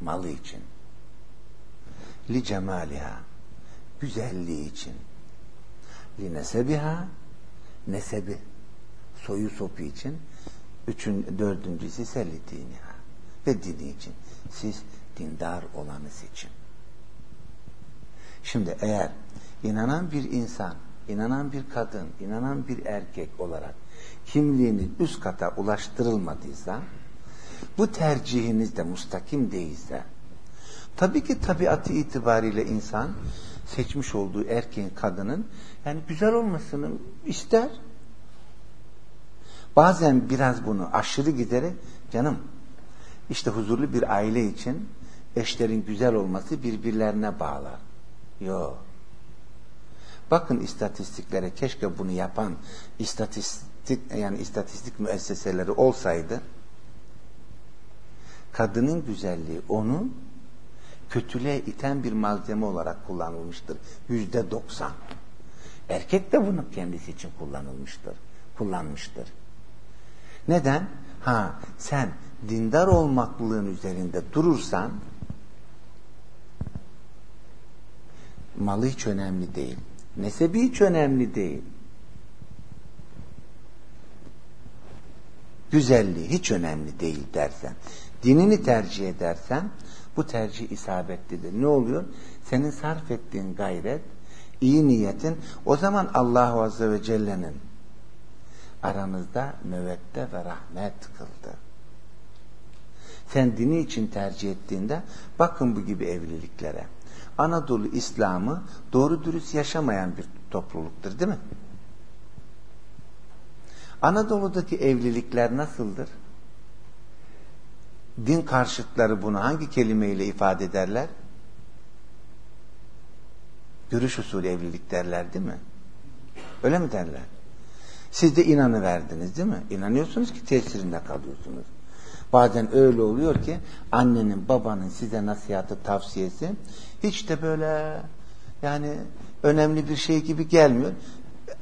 Malı için. Li cemaliha. Güzelliği için. Li nesebiha. Nesebi. Soyu sopu için. Üçün, dördüncüsü ise li diniha. Ve dini için. Siz dindar olanı seçin. Şimdi eğer inanan bir insan, inanan bir kadın, inanan bir erkek olarak kimliğinin üst kata ulaştırılmadıysa, bu tercihiniz de mustakim değilse, tabii ki tabiatı itibariyle insan seçmiş olduğu erkeğin, kadının yani güzel olmasını ister. Bazen biraz bunu aşırı giderek canım işte huzurlu bir aile için eşlerin güzel olması birbirlerine bağlar. Yok. Bakın istatistiklere keşke bunu yapan istatistik yani istatistik müesseseleri olsaydı kadının güzelliği onu kötülüğe iten bir malzeme olarak kullanılmıştır. Yüzde doksan. Erkek de bunu kendisi için kullanılmıştır. Kullanmıştır. Neden? Ha sen dindar olmaklığın üzerinde durursan malı hiç önemli değil. Nesebi hiç önemli değil. Güzelliği hiç önemli değil dersen, dinini tercih edersen bu tercih isabetlidir. Ne oluyor? Senin sarf ettiğin gayret, iyi niyetin o zaman Allah Azze ve Celle'nin aranızda müvette ve rahmet kıldı. Sen dini için tercih ettiğinde bakın bu gibi evliliklere. Anadolu İslam'ı doğru dürüst yaşamayan bir topluluktur değil mi? Anadolu'daki evlilikler nasıldır? Din karşıtları bunu hangi kelimeyle ifade ederler? Görüş usulü evlilik derler değil mi? Öyle mi derler? Siz de inanı verdiniz değil mi? İnanıyorsunuz ki tesirinde kalıyorsunuz. Bazen öyle oluyor ki annenin babanın size nasihatı tavsiyesi hiç de böyle yani önemli bir şey gibi gelmiyor.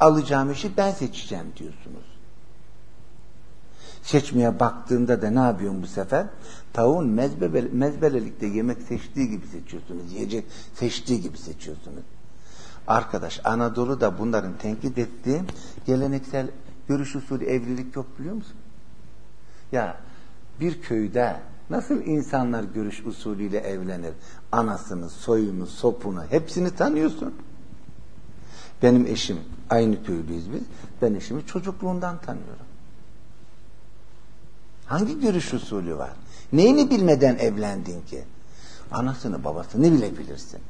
Alacağım işi ben seçeceğim diyorsunuz. Seçmeye baktığında da ne yapıyorsun bu sefer? Tavuğun mezbelelikte yemek seçtiği gibi seçiyorsunuz. Yiyecek seçtiği gibi seçiyorsunuz. Arkadaş Anadolu'da bunların tenkit ettiği geleneksel görüş usulü evlilik yok biliyor musun? Ya bir köyde nasıl insanlar görüş usulüyle evlenir? Anasını, soyunu, sopunu hepsini tanıyorsun. Benim eşim aynı köylüyüz biz. Ben eşimi çocukluğundan tanıyorum. Hangi görüş usulü var? Neyini bilmeden evlendin ki? Anasını babasını bile bilirsin.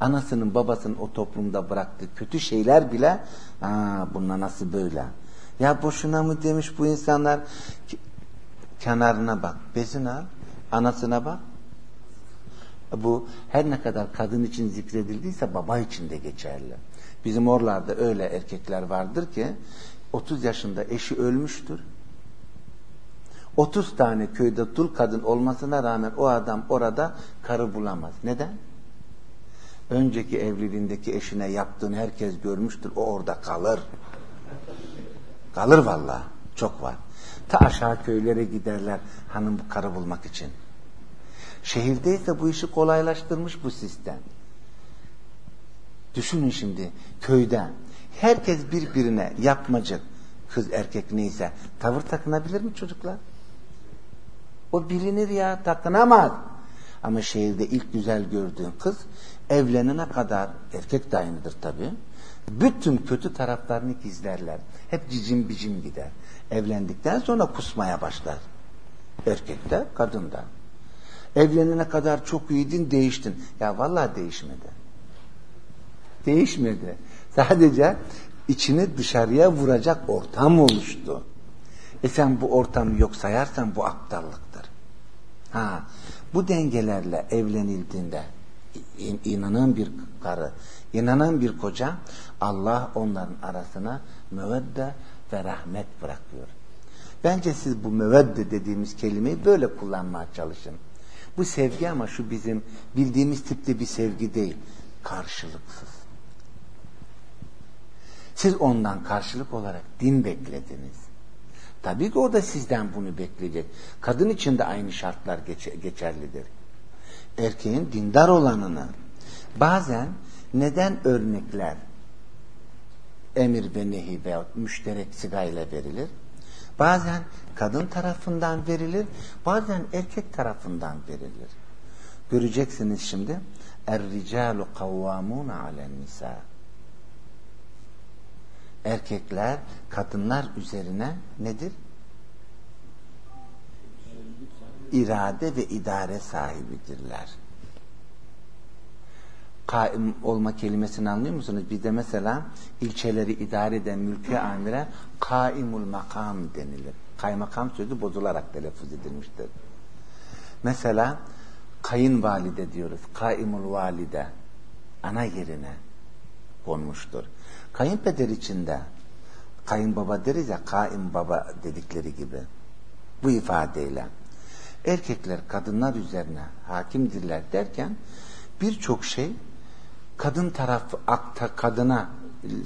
Anasının babasının o toplumda bıraktığı kötü şeyler bile aa, bununla nasıl böyle? Ya boşuna mı demiş bu insanlar kenarına bak, bezini al, anasına bak. Bu her ne kadar kadın için zikredildiyse baba için de geçerli. Bizim oralarda öyle erkekler vardır ki 30 yaşında eşi ölmüştür. 30 tane köyde dul kadın olmasına rağmen o adam orada karı bulamaz. Neden? Önceki evliliğindeki eşine yaptığını herkes görmüştür. O orada kalır. Kalır valla. Çok var. Ta aşağı köylere giderler hanım karı bulmak için. Şehirdeyse bu işi kolaylaştırmış bu sistem. Düşünün şimdi köyde herkes birbirine yapmacık kız erkek neyse tavır takınabilir mi çocuklar? O bilinir ya takınamaz. Ama şehirde ilk güzel gördüğün kız evlenene kadar erkek de aynıdır tabi. Bütün kötü taraflarını gizlerler. Hep cicim bicim gider. Evlendikten sonra kusmaya başlar. Erkekte, kadında. Evlenene kadar çok iyiydin, değiştin. Ya vallahi değişmedi. Değişmedi. Sadece içini dışarıya vuracak ortam oluştu. E sen bu ortamı yok sayarsan bu aptallıktır. Ha, bu dengelerle evlenildiğinde inanan bir karı, inanan bir koca Allah onların arasına müvedde ve rahmet bırakıyor. Bence siz bu müvedde dediğimiz kelimeyi böyle kullanmaya çalışın. Bu sevgi ama şu bizim bildiğimiz tipte bir sevgi değil. Karşılıksız. Siz ondan karşılık olarak din beklediniz. Tabii ki o da sizden bunu bekleyecek. Kadın için de aynı şartlar geçerlidir. Erkeğin dindar olanını bazen neden örnekler emir ve nehi veya müşterek sigayla verilir? Bazen kadın tarafından verilir, bazen erkek tarafından verilir. Göreceksiniz şimdi. Er-ricalu kavvamun alen nisa. Erkekler kadınlar üzerine nedir? İrade ve idare sahibidirler. Kaim olma kelimesini anlıyor musunuz? Bir de mesela ilçeleri idare eden mülki amire kaimul makam denilir. Kaymakam sözü bozularak telaffuz edilmiştir. Mesela kayınvalide diyoruz. Kaimul valide ana yerine konmuştur. Kayınpeder içinde kayınbaba deriz ya baba dedikleri gibi bu ifadeyle erkekler kadınlar üzerine hakimdirler derken birçok şey kadın tarafı akta kadına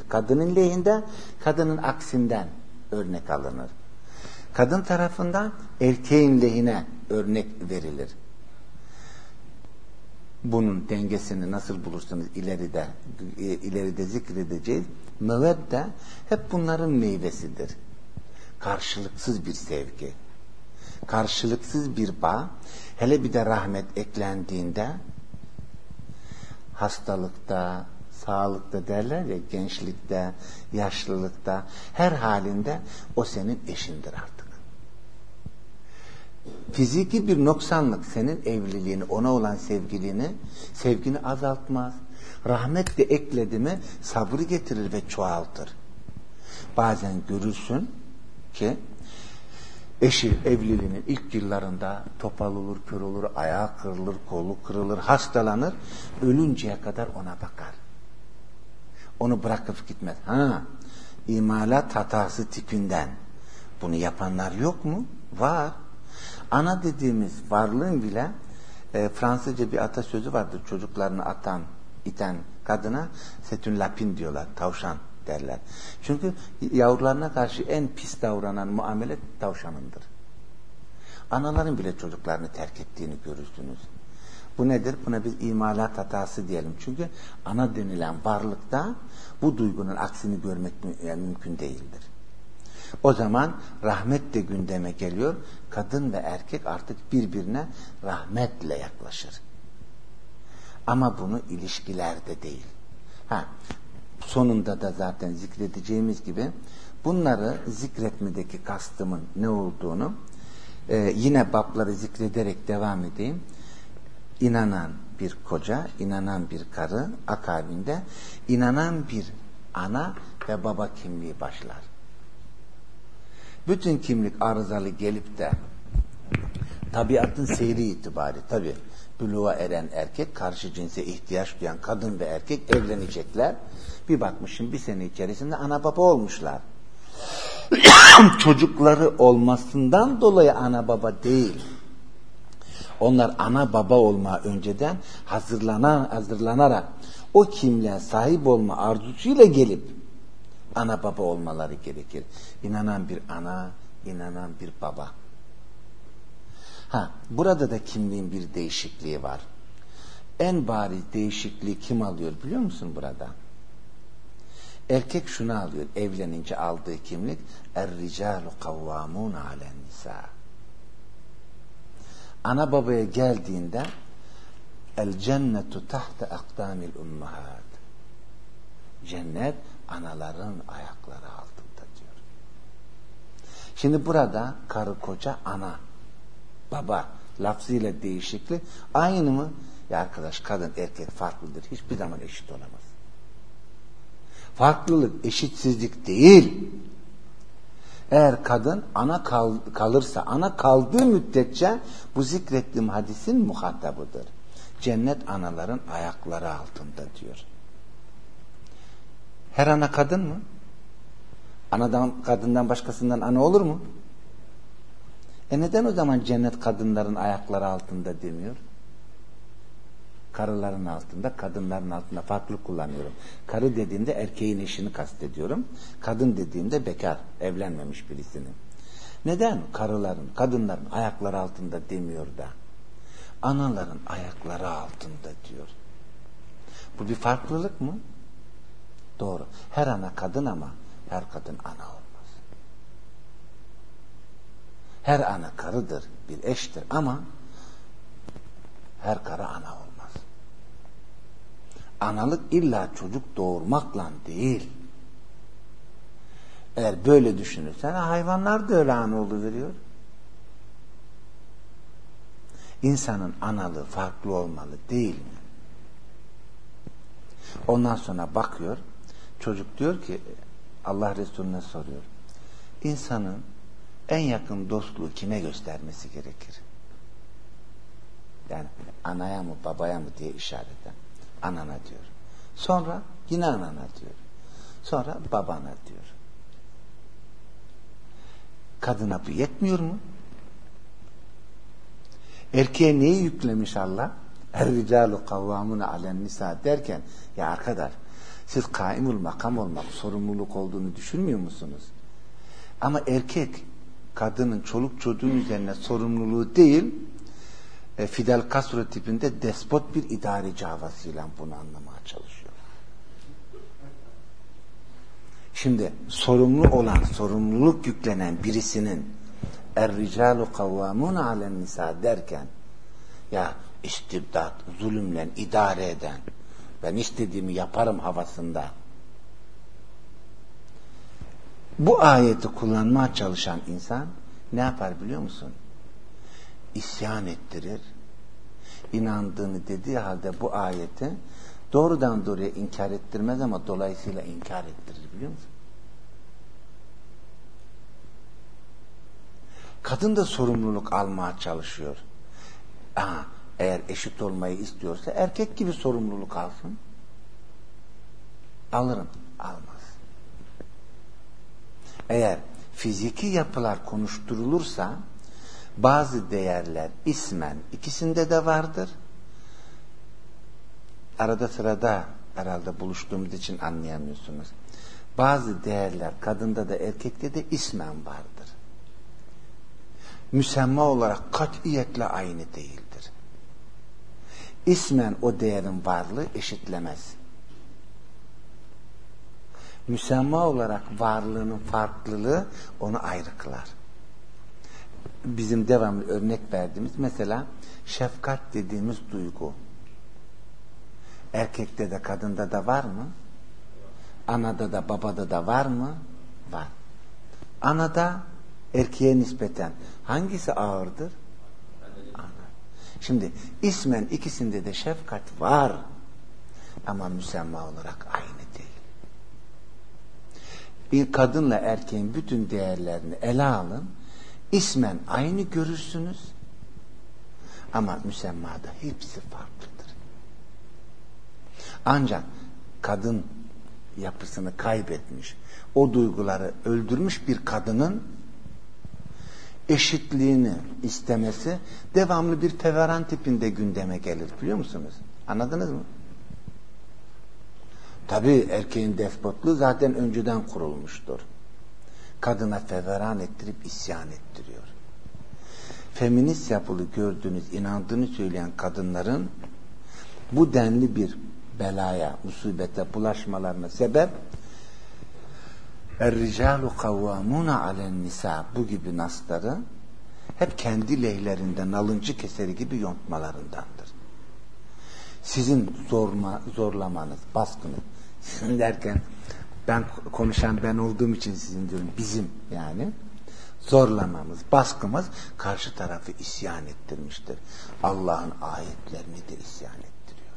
kadının lehinde kadının aksinden örnek alınır. Kadın tarafından erkeğin lehine örnek verilir. Bunun dengesini nasıl bulursunuz ileride ileride zikredeceğiz. Müvedde hep bunların meyvesidir. Karşılıksız bir sevgi. Karşılıksız bir bağ. Hele bir de rahmet eklendiğinde hastalıkta, sağlıkta derler ya gençlikte, yaşlılıkta, her halinde o senin eşindir artık. Fiziki bir noksanlık senin evliliğini, ona olan sevgiliğini, sevgini azaltmaz. Rahmet de ekledi mi sabrı getirir ve çoğaltır. Bazen görürsün ki eşi evliliğinin ilk yıllarında topal olur, kör olur, ayağı kırılır, kolu kırılır, hastalanır. Ölünceye kadar ona bakar. Onu bırakıp gitmez. Ha, imalat hatası tipinden. Bunu yapanlar yok mu? Var. Ana dediğimiz varlığın bile e, Fransızca bir atasözü vardır. Çocuklarını atan, iten kadına setün lapin diyorlar. Tavşan derler. Çünkü yavrularına karşı en pis davranan muamele tavşanındır. Anaların bile çocuklarını terk ettiğini görürsünüz. Bu nedir? Buna biz imalat hatası diyelim. Çünkü ana denilen varlıkta bu duygunun aksini görmek mümkün değildir. O zaman rahmet de gündeme geliyor. Kadın ve erkek artık birbirine rahmetle yaklaşır. Ama bunu ilişkilerde değil. Ha, sonunda da zaten zikredeceğimiz gibi bunları zikretmedeki kastımın ne olduğunu e, yine babları zikrederek devam edeyim. İnanan bir koca, inanan bir karı akabinde inanan bir ana ve baba kimliği başlar. Bütün kimlik arızalı gelip de tabiatın seyri itibari tabi buluğa eren erkek karşı cinse ihtiyaç duyan kadın ve erkek evlenecekler. Bir bakmışım bir sene içerisinde ana baba olmuşlar. Çocukları olmasından dolayı ana baba değil. Onlar ana baba olma önceden hazırlanan, hazırlanarak o kimliğe sahip olma arzusuyla gelip ana baba olmaları gerekir. İnanan bir ana, inanan bir baba. Ha, burada da kimliğin bir değişikliği var. En bariz değişikliği kim alıyor biliyor musun burada? Erkek şunu alıyor, evlenince aldığı kimlik Er-ricalu kavvamun alen nisa. Ana babaya geldiğinde El cennetu tahta akdamil ummahat. Cennet anaların ayakları altında diyor. Şimdi burada karı koca ana, baba lafzıyla değişiklik aynı mı? Ya arkadaş kadın erkek farklıdır. Hiçbir zaman eşit olamaz. Farklılık eşitsizlik değil. Eğer kadın ana kal, kalırsa, ana kaldığı müddetçe bu zikrettiğim hadisin muhatabıdır. Cennet anaların ayakları altında diyor. Her ana kadın mı? Anadan, kadından başkasından ana olur mu? E neden o zaman cennet kadınların ayakları altında demiyor? Karıların altında, kadınların altında farklı kullanıyorum. Karı dediğimde erkeğin eşini kastediyorum. Kadın dediğimde bekar, evlenmemiş birisini. Neden karıların, kadınların ayakları altında demiyor da? Anaların ayakları altında diyor. Bu bir farklılık mı? Doğru. Her ana kadın ama her kadın ana olmaz. Her ana karıdır, bir eştir ama her karı ana olmaz. Analık illa çocuk doğurmakla değil. Eğer böyle düşünürsen hayvanlar da öyle ana veriyor. İnsanın analığı farklı olmalı değil mi? Ondan sonra bakıyor, çocuk diyor ki Allah Resulüne soruyor. İnsanın en yakın dostluğu kime göstermesi gerekir? Yani anaya mı babaya mı diye işareten. Anana diyor. Sonra yine anana diyor. Sonra babana diyor. Kadına bu yetmiyor mu? Erkeğe neyi yüklemiş Allah? Er-ricalu kavvamune alen nisa derken ya arkadaş siz kaimul makam olmak sorumluluk olduğunu düşünmüyor musunuz? Ama erkek kadının çoluk çocuğun üzerine sorumluluğu değil e, Fidel Castro tipinde despot bir idareci havasıyla bunu anlamaya çalışıyor. Şimdi sorumlu olan, sorumluluk yüklenen birisinin Er-ricalu kavvamun alen nisa derken ya istibdat, zulümle idare eden ben istediğimi yaparım havasında bu ayeti kullanmaya çalışan insan ne yapar biliyor musun? İsyan ettirir. İnandığını dediği halde bu ayeti doğrudan doğruya inkar ettirmez ama dolayısıyla inkar ettirir biliyor musun? Kadın da sorumluluk almaya çalışıyor. Aha, eğer eşit olmayı istiyorsa erkek gibi sorumluluk alsın. Alırım. Almaz. Eğer fiziki yapılar konuşturulursa bazı değerler ismen ikisinde de vardır. Arada sırada herhalde buluştuğumuz için anlayamıyorsunuz. Bazı değerler kadında da erkekte de ismen vardır müsemma olarak katiyetle aynı değildir. İsmen o değerin varlığı eşitlemez. Müsemma olarak varlığının farklılığı onu ayrı kılar. Bizim devamlı örnek verdiğimiz mesela şefkat dediğimiz duygu. Erkekte de kadında da var mı? Anada da babada da var mı? Var. Anada erkeğe nispeten hangisi ağırdır? Ana. Şimdi ismen ikisinde de şefkat var ama müsemma olarak aynı değil. Bir kadınla erkeğin bütün değerlerini ele alın. İsmen aynı görürsünüz ama müsemmada hepsi farklıdır. Ancak kadın yapısını kaybetmiş, o duyguları öldürmüş bir kadının eşitliğini istemesi devamlı bir feveran tipinde gündeme gelir biliyor musunuz? Anladınız mı? Tabi erkeğin despotluğu zaten önceden kurulmuştur. Kadına feveran ettirip isyan ettiriyor. Feminist yapılı gördüğünüz, inandığını söyleyen kadınların bu denli bir belaya, musibete bulaşmalarına sebep Er-ricalu kavvamuna nisa bu gibi nasları hep kendi lehlerinden alıncı keseri gibi yontmalarındandır. Sizin zorma, zorlamanız, baskınız sizin derken ben konuşan ben olduğum için sizin diyorum bizim yani zorlamamız, baskımız karşı tarafı isyan ettirmiştir. Allah'ın ayetlerini de isyan ettiriyor.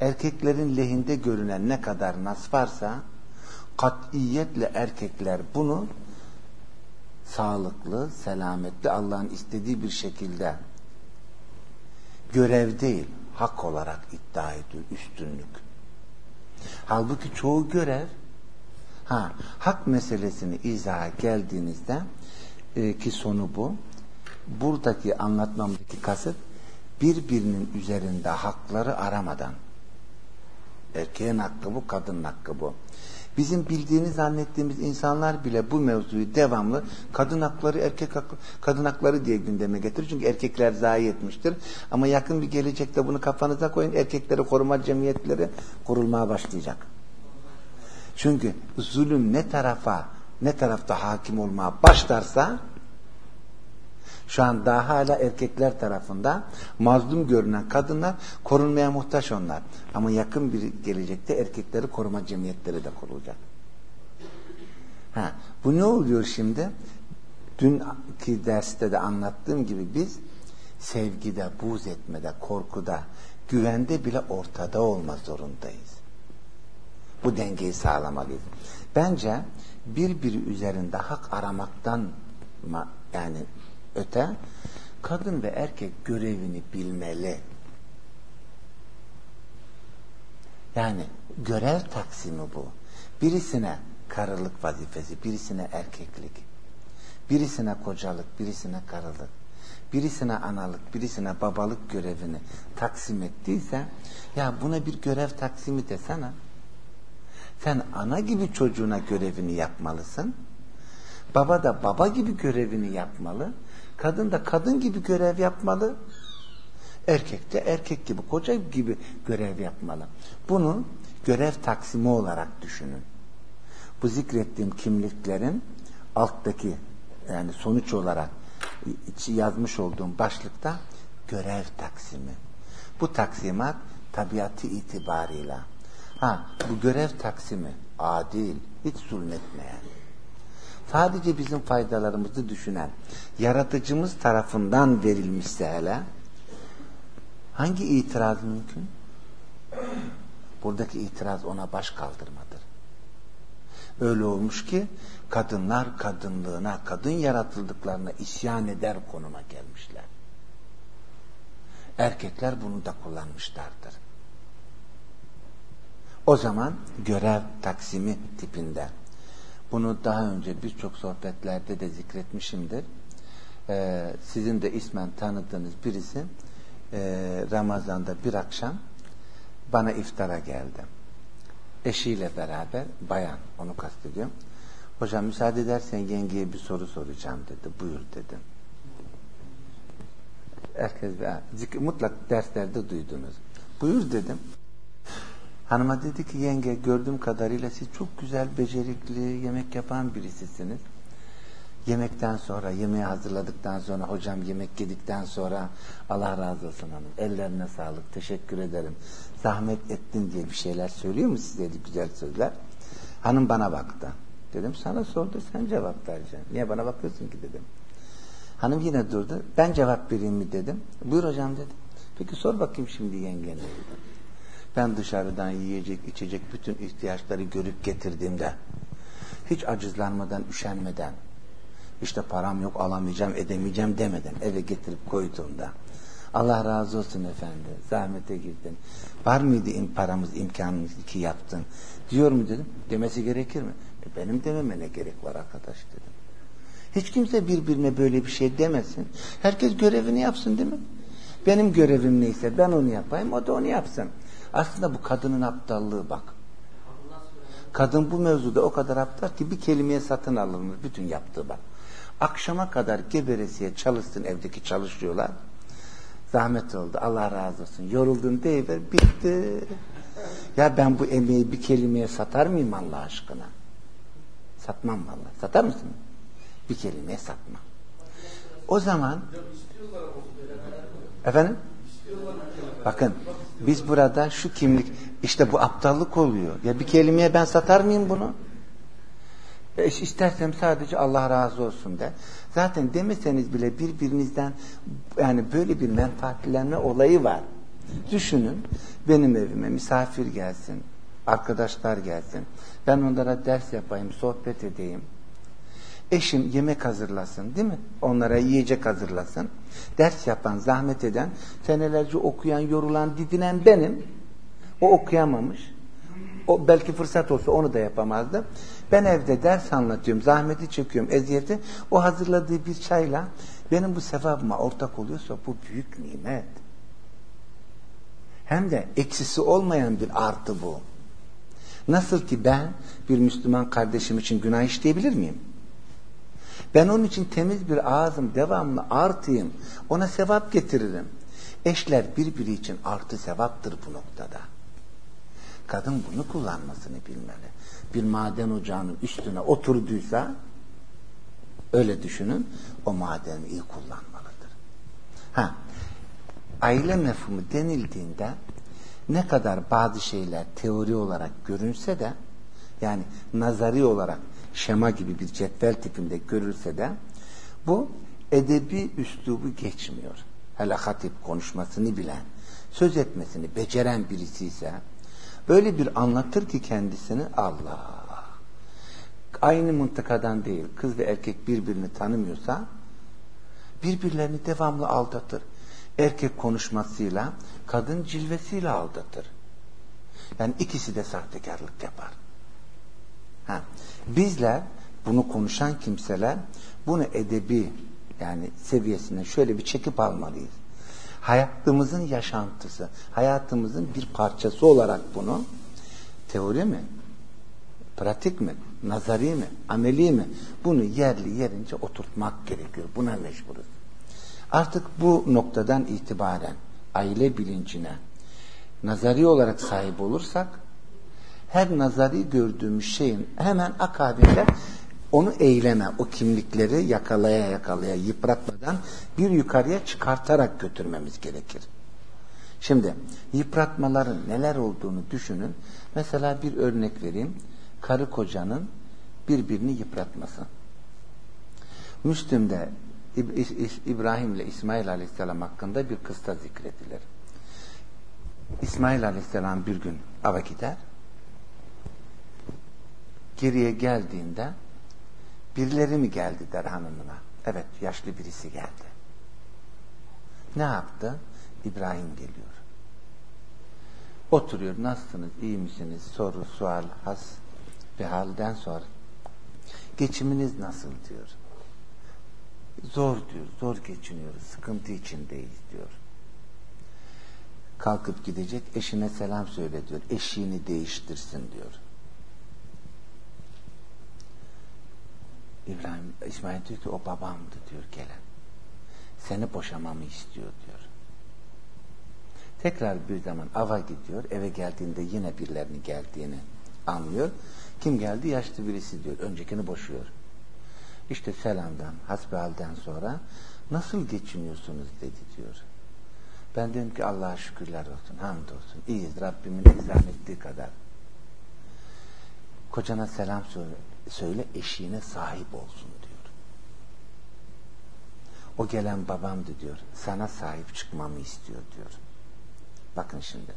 Erkeklerin lehinde görünen ne kadar nas varsa katiyetle erkekler bunu sağlıklı, selametli, Allah'ın istediği bir şekilde görev değil, hak olarak iddia ediyor, üstünlük. Halbuki çoğu görev ha, hak meselesini izaha geldiğinizde e, ki sonu bu buradaki anlatmamdaki kasıt birbirinin üzerinde hakları aramadan erkeğin hakkı bu, kadının hakkı bu. Bizim bildiğini zannettiğimiz insanlar bile bu mevzuyu devamlı kadın hakları, erkek hakları, kadın hakları diye gündeme getirir. Çünkü erkekler zayi etmiştir. Ama yakın bir gelecekte bunu kafanıza koyun. Erkekleri koruma cemiyetleri kurulmaya başlayacak. Çünkü zulüm ne tarafa ne tarafta hakim olmaya başlarsa şu an daha hala erkekler tarafında mazlum görünen kadınlar korunmaya muhtaç onlar. Ama yakın bir gelecekte erkekleri koruma cemiyetleri de kurulacak. Ha, bu ne oluyor şimdi? Dünkü derste de anlattığım gibi biz sevgide, buz etmede, korkuda, güvende bile ortada olma zorundayız. Bu dengeyi sağlamalıyız. Bence birbiri üzerinde hak aramaktan yani öte kadın ve erkek görevini bilmeli. Yani görev taksimi bu. Birisine karılık vazifesi, birisine erkeklik, birisine kocalık, birisine karılık, birisine analık, birisine babalık görevini taksim ettiyse ya buna bir görev taksimi desene. Sen ana gibi çocuğuna görevini yapmalısın. Baba da baba gibi görevini yapmalı. Kadın da kadın gibi görev yapmalı. Erkek de erkek gibi, koca gibi görev yapmalı. Bunu görev taksimi olarak düşünün. Bu zikrettiğim kimliklerin alttaki yani sonuç olarak yazmış olduğum başlıkta görev taksimi. Bu taksimat tabiatı itibarıyla. Ha, bu görev taksimi adil, hiç zulmetmeyen sadece bizim faydalarımızı düşünen yaratıcımız tarafından verilmişse hele hangi itiraz mümkün? Buradaki itiraz ona baş kaldırmadır. Öyle olmuş ki kadınlar kadınlığına, kadın yaratıldıklarına isyan eder konuma gelmişler. Erkekler bunu da kullanmışlardır. O zaman görev taksimi tipinde bunu daha önce birçok sohbetlerde de zikretmişimdir. Ee, sizin de ismen tanıdığınız birisi e, Ramazan'da bir akşam bana iftara geldi. Eşiyle beraber bayan onu kastediyorum. Hocam müsaade edersen yengeye bir soru soracağım dedi. Buyur dedim. Herkes mutlak derslerde duydunuz. Buyur dedim. Hanıma dedi ki yenge gördüğüm kadarıyla siz çok güzel, becerikli, yemek yapan birisisiniz. Yemekten sonra, yemeği hazırladıktan sonra, hocam yemek yedikten sonra Allah razı olsun hanım. Ellerine sağlık, teşekkür ederim. Zahmet ettin diye bir şeyler söylüyor mu size güzel sözler? Hanım bana baktı. Dedim sana sordu sen cevap vereceksin. Niye bana bakıyorsun ki dedim. Hanım yine durdu. Ben cevap vereyim mi dedim. Buyur hocam dedim. Peki sor bakayım şimdi yengene. Ben dışarıdan yiyecek, içecek bütün ihtiyaçları görüp getirdiğimde hiç acızlanmadan, üşenmeden işte param yok alamayacağım, edemeyeceğim demeden eve getirip koyduğumda Allah razı olsun efendi zahmete girdin. Var mıydı im paramız imkanımız ki yaptın? Diyor mu dedim. Demesi gerekir mi? E benim dememe ne gerek var arkadaş dedim. Hiç kimse birbirine böyle bir şey demesin. Herkes görevini yapsın değil mi? Benim görevim neyse ben onu yapayım o da onu yapsın. Aslında bu kadının aptallığı bak. Kadın bu mevzuda o kadar aptal ki bir kelimeye satın alınmış bütün yaptığı bak. Akşama kadar geberesiye çalışsın evdeki çalışıyorlar. Zahmet oldu Allah razı olsun. Yoruldun deyiver bitti. Ya ben bu emeği bir kelimeye satar mıyım Allah aşkına? Satmam vallahi. Satar mısın? Bir kelimeye satmam. O zaman efendim bakın biz burada şu kimlik işte bu aptallık oluyor. Ya bir kelimeye ben satar mıyım bunu? E, istersem sadece Allah razı olsun de. Zaten demeseniz bile birbirinizden yani böyle bir menfaatlenme olayı var. Düşünün benim evime misafir gelsin, arkadaşlar gelsin. Ben onlara ders yapayım, sohbet edeyim. Eşim yemek hazırlasın değil mi? Onlara yiyecek hazırlasın. Ders yapan, zahmet eden, senelerce okuyan, yorulan, didinen benim. O okuyamamış. O belki fırsat olsa onu da yapamazdı. Ben evde ders anlatıyorum, zahmeti çekiyorum, eziyeti. O hazırladığı bir çayla benim bu sevabıma ortak oluyorsa bu büyük nimet. Hem de eksisi olmayan bir artı bu. Nasıl ki ben bir Müslüman kardeşim için günah işleyebilir miyim? Ben onun için temiz bir ağzım, devamlı artıyım. Ona sevap getiririm. Eşler birbiri için artı sevaptır bu noktada. Kadın bunu kullanmasını bilmeli. Bir maden ocağının üstüne oturduysa öyle düşünün o madeni iyi kullanmalıdır. Ha, aile mefhumu denildiğinde ne kadar bazı şeyler teori olarak görünse de yani nazari olarak şema gibi bir cetvel tipinde görülse de bu edebi üslubu geçmiyor. Hele hatip konuşmasını bilen, söz etmesini beceren birisi ise öyle bir anlatır ki kendisini Allah. Aynı mıntıkadan değil, kız ve erkek birbirini tanımıyorsa birbirlerini devamlı aldatır. Erkek konuşmasıyla, kadın cilvesiyle aldatır. Yani ikisi de sahtekarlık yapar. Ha. Bizler bunu konuşan kimseler bunu edebi yani seviyesine şöyle bir çekip almalıyız. Hayatımızın yaşantısı, hayatımızın bir parçası olarak bunu teori mi, pratik mi, nazari mi, ameli mi bunu yerli yerince oturtmak gerekiyor. Buna mecburuz. Artık bu noktadan itibaren aile bilincine nazari olarak sahip olursak her nazari gördüğümüz şeyin hemen akabinde onu eyleme, o kimlikleri yakalaya yakalaya yıpratmadan bir yukarıya çıkartarak götürmemiz gerekir. Şimdi yıpratmaların neler olduğunu düşünün. Mesela bir örnek vereyim. Karı kocanın birbirini yıpratması. Müslüm'de İbrahim ile İsmail Aleyhisselam hakkında bir kısta zikredilir. İsmail Aleyhisselam bir gün ava gider. Geriye geldiğinde birileri mi geldi der hanımına. Evet yaşlı birisi geldi. Ne yaptı? İbrahim geliyor. Oturuyor. Nasılsınız? İyi misiniz? Soru, sual, has bir halden sonra. Geçiminiz nasıl diyor. Zor diyor. Zor geçiniyoruz. Sıkıntı içindeyiz diyor. Kalkıp gidecek. Eşine selam söyle diyor. Eşiğini değiştirsin diyor. İbrahim, İsmail diyor ki o babamdı diyor gelen. Seni boşamamı istiyor diyor. Tekrar bir zaman ava gidiyor. Eve geldiğinde yine birilerini geldiğini anlıyor. Kim geldi? Yaşlı birisi diyor. Öncekini boşuyor. İşte selamdan, hasbihalden sonra nasıl geçiniyorsunuz dedi diyor. Ben dedim ki Allah'a şükürler olsun, hamdolsun. İyiyiz Rabbimin izah ettiği kadar. Kocana selam söyle, söyle eşiğine sahip olsun diyor. O gelen babamdı diyor. Sana sahip çıkmamı istiyor diyor. Bakın şimdi.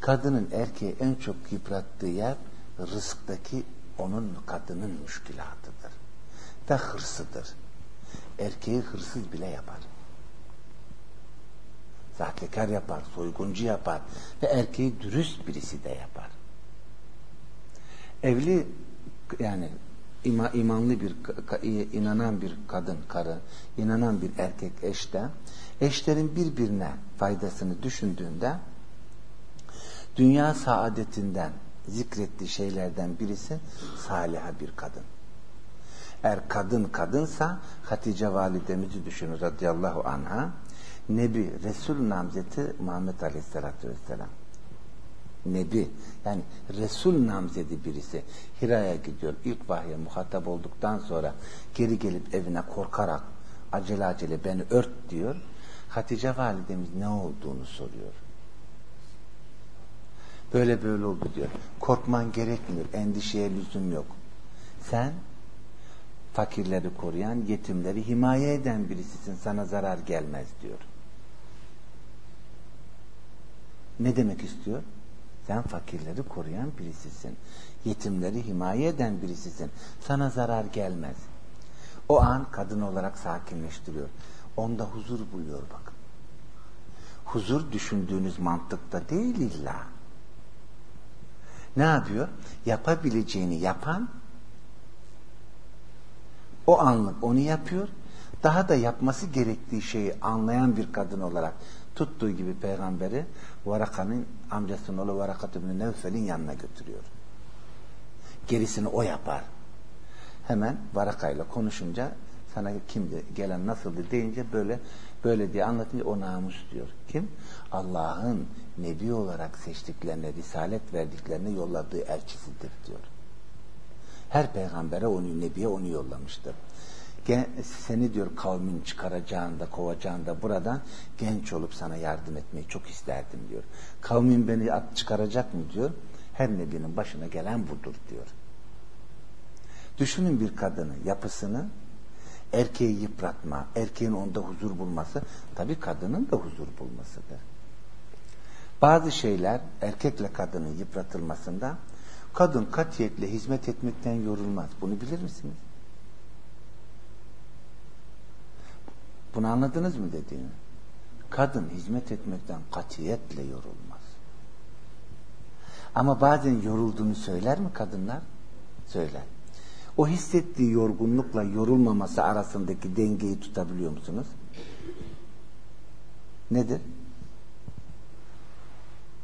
Kadının erkeği en çok yıprattığı yer rızktaki onun kadının müşkilatıdır. Ve hırsıdır. Erkeği hırsız bile yapar. Sahtekar yapar, soyguncu yapar ve erkeği dürüst birisi de yapar. Evli yani ima, imanlı bir inanan bir kadın karı, inanan bir erkek eşte eşlerin birbirine faydasını düşündüğünde Dünya saadetinden zikrettiği şeylerden birisi saliha bir kadın. Eğer kadın kadınsa Hatice validemizi düşünün radıyallahu anha. Nebi, Resul namzeti Muhammed aleyhissalatü vesselam. Nebi yani Resul namzedi birisi Hira'ya gidiyor. İlk vahye muhatap olduktan sonra geri gelip evine korkarak acele acele beni ört diyor. Hatice validemiz ne olduğunu soruyor. Böyle böyle oldu diyor. Korkman gerekmiyor. Endişeye lüzum yok. Sen fakirleri koruyan, yetimleri himaye eden birisisin. Sana zarar gelmez diyor. Ne demek istiyor? Sen fakirleri koruyan birisisin. Yetimleri himaye eden birisisin. Sana zarar gelmez. O an kadın olarak sakinleştiriyor. Onda huzur buluyor bakın. Huzur düşündüğünüz mantıkta değil illa. Ne yapıyor? Yapabileceğini yapan o anlık onu yapıyor. Daha da yapması gerektiği şeyi anlayan bir kadın olarak tuttuğu gibi peygamberi Varaka'nın amcasının oğlu Varakat İbni Nevfel'in yanına götürüyor. Gerisini o yapar. Hemen Varaka ile konuşunca sana kimdi, gelen nasıldı deyince böyle böyle diye anlatınca o namus diyor. Kim? Allah'ın nebi olarak seçtiklerine, risalet verdiklerine yolladığı elçisidir diyor. Her peygambere onu, nebiye onu yollamıştır. Seni diyor kavmin çıkaracağında, kovacağında buradan genç olup sana yardım etmeyi çok isterdim diyor. Kavmin beni at çıkaracak mı diyor. Her nebinin başına gelen budur diyor. Düşünün bir kadını, yapısını, erkeği yıpratma, erkeğin onda huzur bulması, tabii kadının da huzur bulmasıdır. Bazı şeyler erkekle kadının yıpratılmasında kadın katiyetle hizmet etmekten yorulmaz. Bunu bilir misiniz? Bunu anladınız mı dediğini? Kadın hizmet etmekten katiyetle yorulmaz. Ama bazen yorulduğunu söyler mi kadınlar? Söyler. O hissettiği yorgunlukla yorulmaması arasındaki dengeyi tutabiliyor musunuz? Nedir?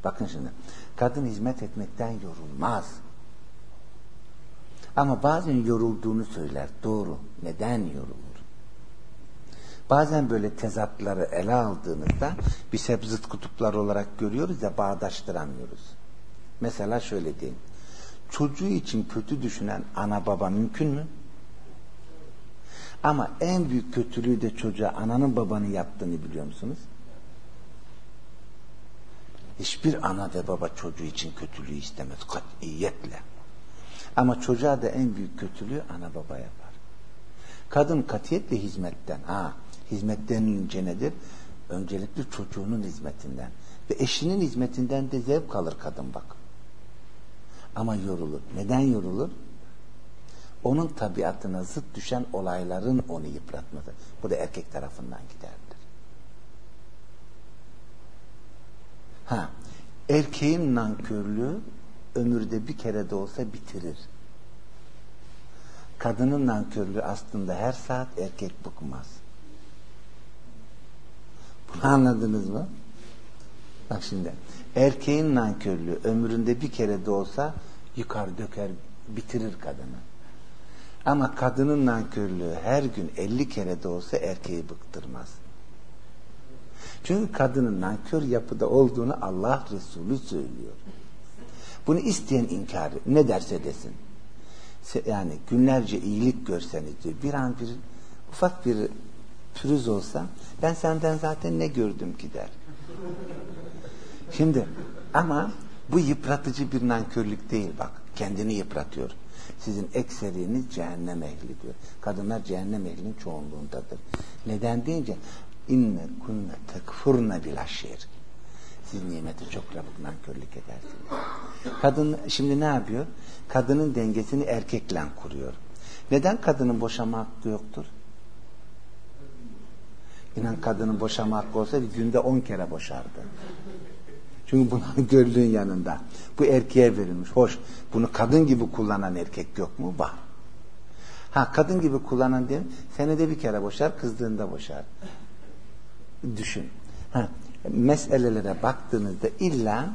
Bakın şimdi. Kadın hizmet etmekten yorulmaz. Ama bazen yorulduğunu söyler. Doğru. Neden yorulur? Bazen böyle tezatları ele aldığınızda biz hep zıt kutuplar olarak görüyoruz ya bağdaştıramıyoruz. Mesela şöyle diyeyim. Çocuğu için kötü düşünen ana baba mümkün mü? Ama en büyük kötülüğü de çocuğa ananın babanın yaptığını biliyor musunuz? Hiçbir ana ve baba çocuğu için kötülüğü istemez katiyetle. Ama çocuğa da en büyük kötülüğü ana baba yapar. Kadın katiyetle hizmetten. Ha, hizmet denilince nedir? Öncelikle çocuğunun hizmetinden. Ve eşinin hizmetinden de zevk alır kadın bak. Ama yorulur. Neden yorulur? Onun tabiatına zıt düşen olayların onu yıpratması. Bu da erkek tarafından giderdir. Ha, erkeğin nankörlüğü ömürde bir kere de olsa bitirir. Kadının nankörlüğü aslında her saat erkek bıkmaz. Anladınız mı? Bak şimdi erkeğin nankörlüğü ömründe bir kere de olsa yıkar döker bitirir kadını. Ama kadının nankörlüğü her gün elli kere de olsa erkeği bıktırmaz. Çünkü kadının nankör yapıda olduğunu Allah Resulü söylüyor. Bunu isteyen inkar ne derse desin. Yani günlerce iyilik görseniz diyor. Bir an bir ufak bir pürüz olsa ben senden zaten ne gördüm ki der. Şimdi ama bu yıpratıcı bir nankörlük değil bak. Kendini yıpratıyor. Sizin ekseriniz cehennem ehli diyor. Kadınlar cehennem ehlinin çoğunluğundadır. Neden deyince inne kunne tekfurne bil aşir. Siz nimeti çok çabuk nankörlük edersiniz. Kadın şimdi ne yapıyor? Kadının dengesini erkekle kuruyor. Neden kadının boşama hakkı yoktur? İnan kadının boşama hakkı olsa bir günde on kere boşardı. Çünkü bunun gördüğün yanında. Bu erkeğe verilmiş. Hoş. Bunu kadın gibi kullanan erkek yok mu? Var. Ha kadın gibi kullanan değil Senede bir kere boşar, kızdığında boşar. Düşün. Ha, meselelere baktığınızda illa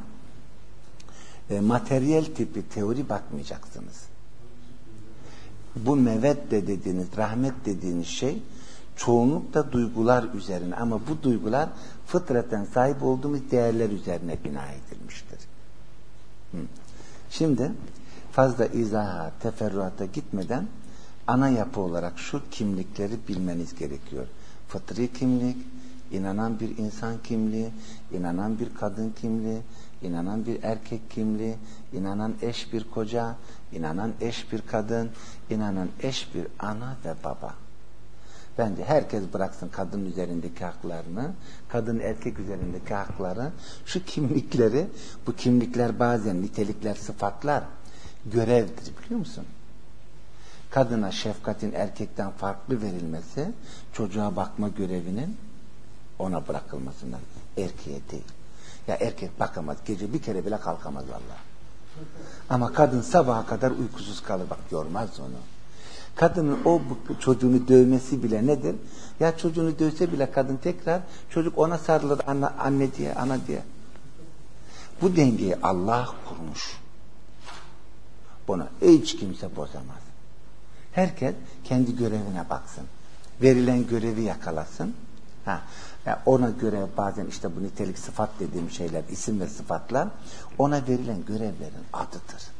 e, materyal tipi teori bakmayacaksınız. Bu mevedde dediğiniz, rahmet dediğiniz şey çoğunlukla duygular üzerine ama bu duygular fıtraten sahip olduğumuz değerler üzerine bina edilmiştir. Şimdi fazla izaha, teferruata gitmeden ana yapı olarak şu kimlikleri bilmeniz gerekiyor. Fıtri kimlik, inanan bir insan kimliği, inanan bir kadın kimliği, inanan bir erkek kimliği, inanan eş bir koca, inanan eş bir kadın, inanan eş bir ana ve baba. Bence herkes bıraksın kadın üzerindeki haklarını, kadın erkek üzerindeki hakları, şu kimlikleri, bu kimlikler bazen nitelikler, sıfatlar görevdir biliyor musun? Kadına şefkatin erkekten farklı verilmesi, çocuğa bakma görevinin ona bırakılmasından, erkeğe değil. Ya erkek bakamaz, gece bir kere bile kalkamaz valla. Ama kadın sabaha kadar uykusuz kalır, bak yormaz onu. Kadının o çocuğunu dövmesi bile nedir? Ya çocuğunu dövse bile kadın tekrar çocuk ona sarılır anne, anne diye, ana diye. Bu dengeyi Allah kurmuş. Buna hiç kimse bozamaz. Herkes kendi görevine baksın. Verilen görevi yakalasın. Ha, yani ona göre bazen işte bu nitelik sıfat dediğim şeyler, isim ve sıfatlar ona verilen görevlerin adıdır.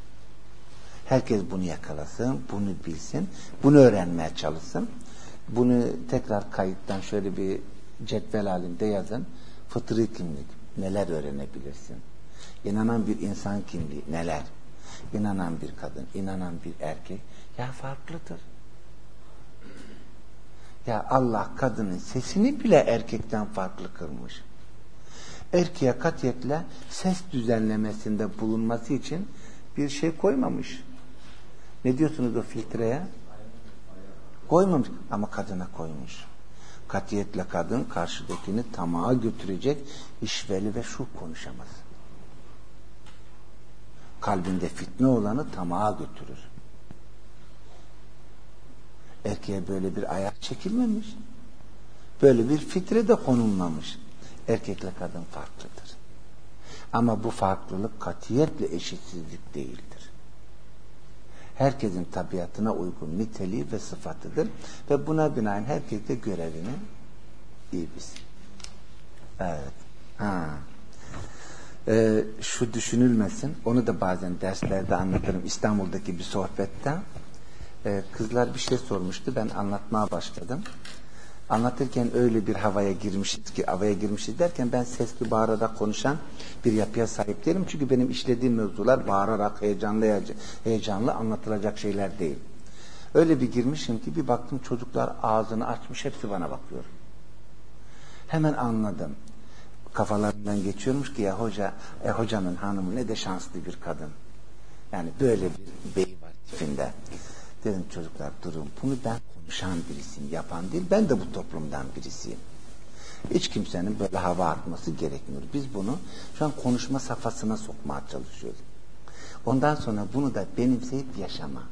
Herkes bunu yakalasın, bunu bilsin, bunu öğrenmeye çalışsın. Bunu tekrar kayıttan şöyle bir cetvel halinde yazın. Fıtri kimlik, neler öğrenebilirsin? İnanan bir insan kimliği, neler? İnanan bir kadın, inanan bir erkek, ya farklıdır. Ya Allah kadının sesini bile erkekten farklı kırmış. Erkeğe katiyetle ses düzenlemesinde bulunması için bir şey koymamış. Ne diyorsunuz o filtreye? Koymamış ama kadına koymuş. Katiyetle kadın karşıdakini tamağa götürecek işveli ve şu konuşamaz. Kalbinde fitne olanı tamağa götürür. Erkeğe böyle bir ayak çekilmemiş. Böyle bir fitre de konulmamış. Erkekle kadın farklıdır. Ama bu farklılık katiyetle eşitsizlik değildir. Herkesin tabiatına uygun niteliği ve sıfatıdır. Ve buna binaen herkes de görevini iyi bilsin. Evet. Ha. Ee, şu düşünülmesin. Onu da bazen derslerde anlatırım. İstanbul'daki bir sohbette e, kızlar bir şey sormuştu. Ben anlatmaya başladım. Anlatırken öyle bir havaya girmişiz ki havaya girmişiz derken ben sesli bağırarak konuşan bir yapıya sahip değilim. Çünkü benim işlediğim mevzular bağırarak heyecanlı heyecanlı anlatılacak şeyler değil. Öyle bir girmişim ki bir baktım çocuklar ağzını açmış hepsi bana bakıyor. Hemen anladım. Kafalarından geçiyormuş ki ya hoca, e, hocanın hanımı ne de şanslı bir kadın. Yani böyle bir bey var tipinde. Dedim çocuklar durun bunu ben konuşan birisiyim yapan değil ben de bu toplumdan birisiyim. Hiç kimsenin böyle hava atması gerekmiyor. Biz bunu şu an konuşma safhasına sokmaya çalışıyoruz. Ondan sonra bunu da benimseyip yaşama.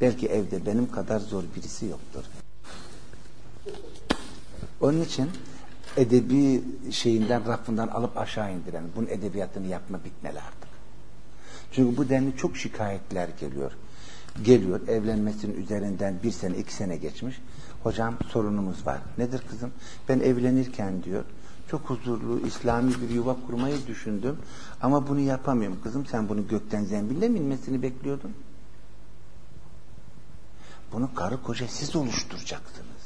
Belki evde benim kadar zor birisi yoktur. Onun için edebi şeyinden rafından alıp aşağı indiren bunun edebiyatını yapma bitmeli artık. Çünkü bu denli çok şikayetler geliyor geliyor evlenmesinin üzerinden bir sene iki sene geçmiş. Hocam sorunumuz var. Nedir kızım? Ben evlenirken diyor çok huzurlu İslami bir yuva kurmayı düşündüm ama bunu yapamıyorum. Kızım sen bunu gökten zembille mi inmesini bekliyordun? Bunu karı koca siz oluşturacaksınız.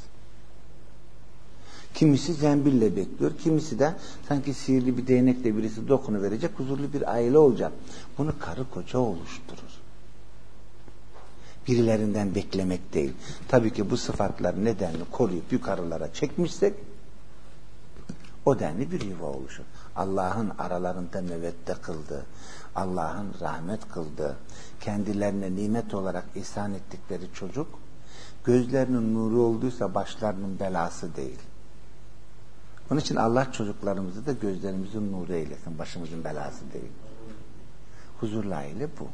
Kimisi zembille bekliyor, kimisi de sanki sihirli bir değnekle birisi dokunu verecek, huzurlu bir aile olacak. Bunu karı koca oluşturur birilerinden beklemek değil. Tabii ki bu sıfatlar nedenli koruyup yukarılara çekmişsek o denli bir yuva oluşur. Allah'ın aralarında mevette kıldı. Allah'ın rahmet kıldı. Kendilerine nimet olarak ihsan ettikleri çocuk gözlerinin nuru olduysa başlarının belası değil. Onun için Allah çocuklarımızı da gözlerimizin nuru eylesin. Başımızın belası değil. Huzurla aile bu.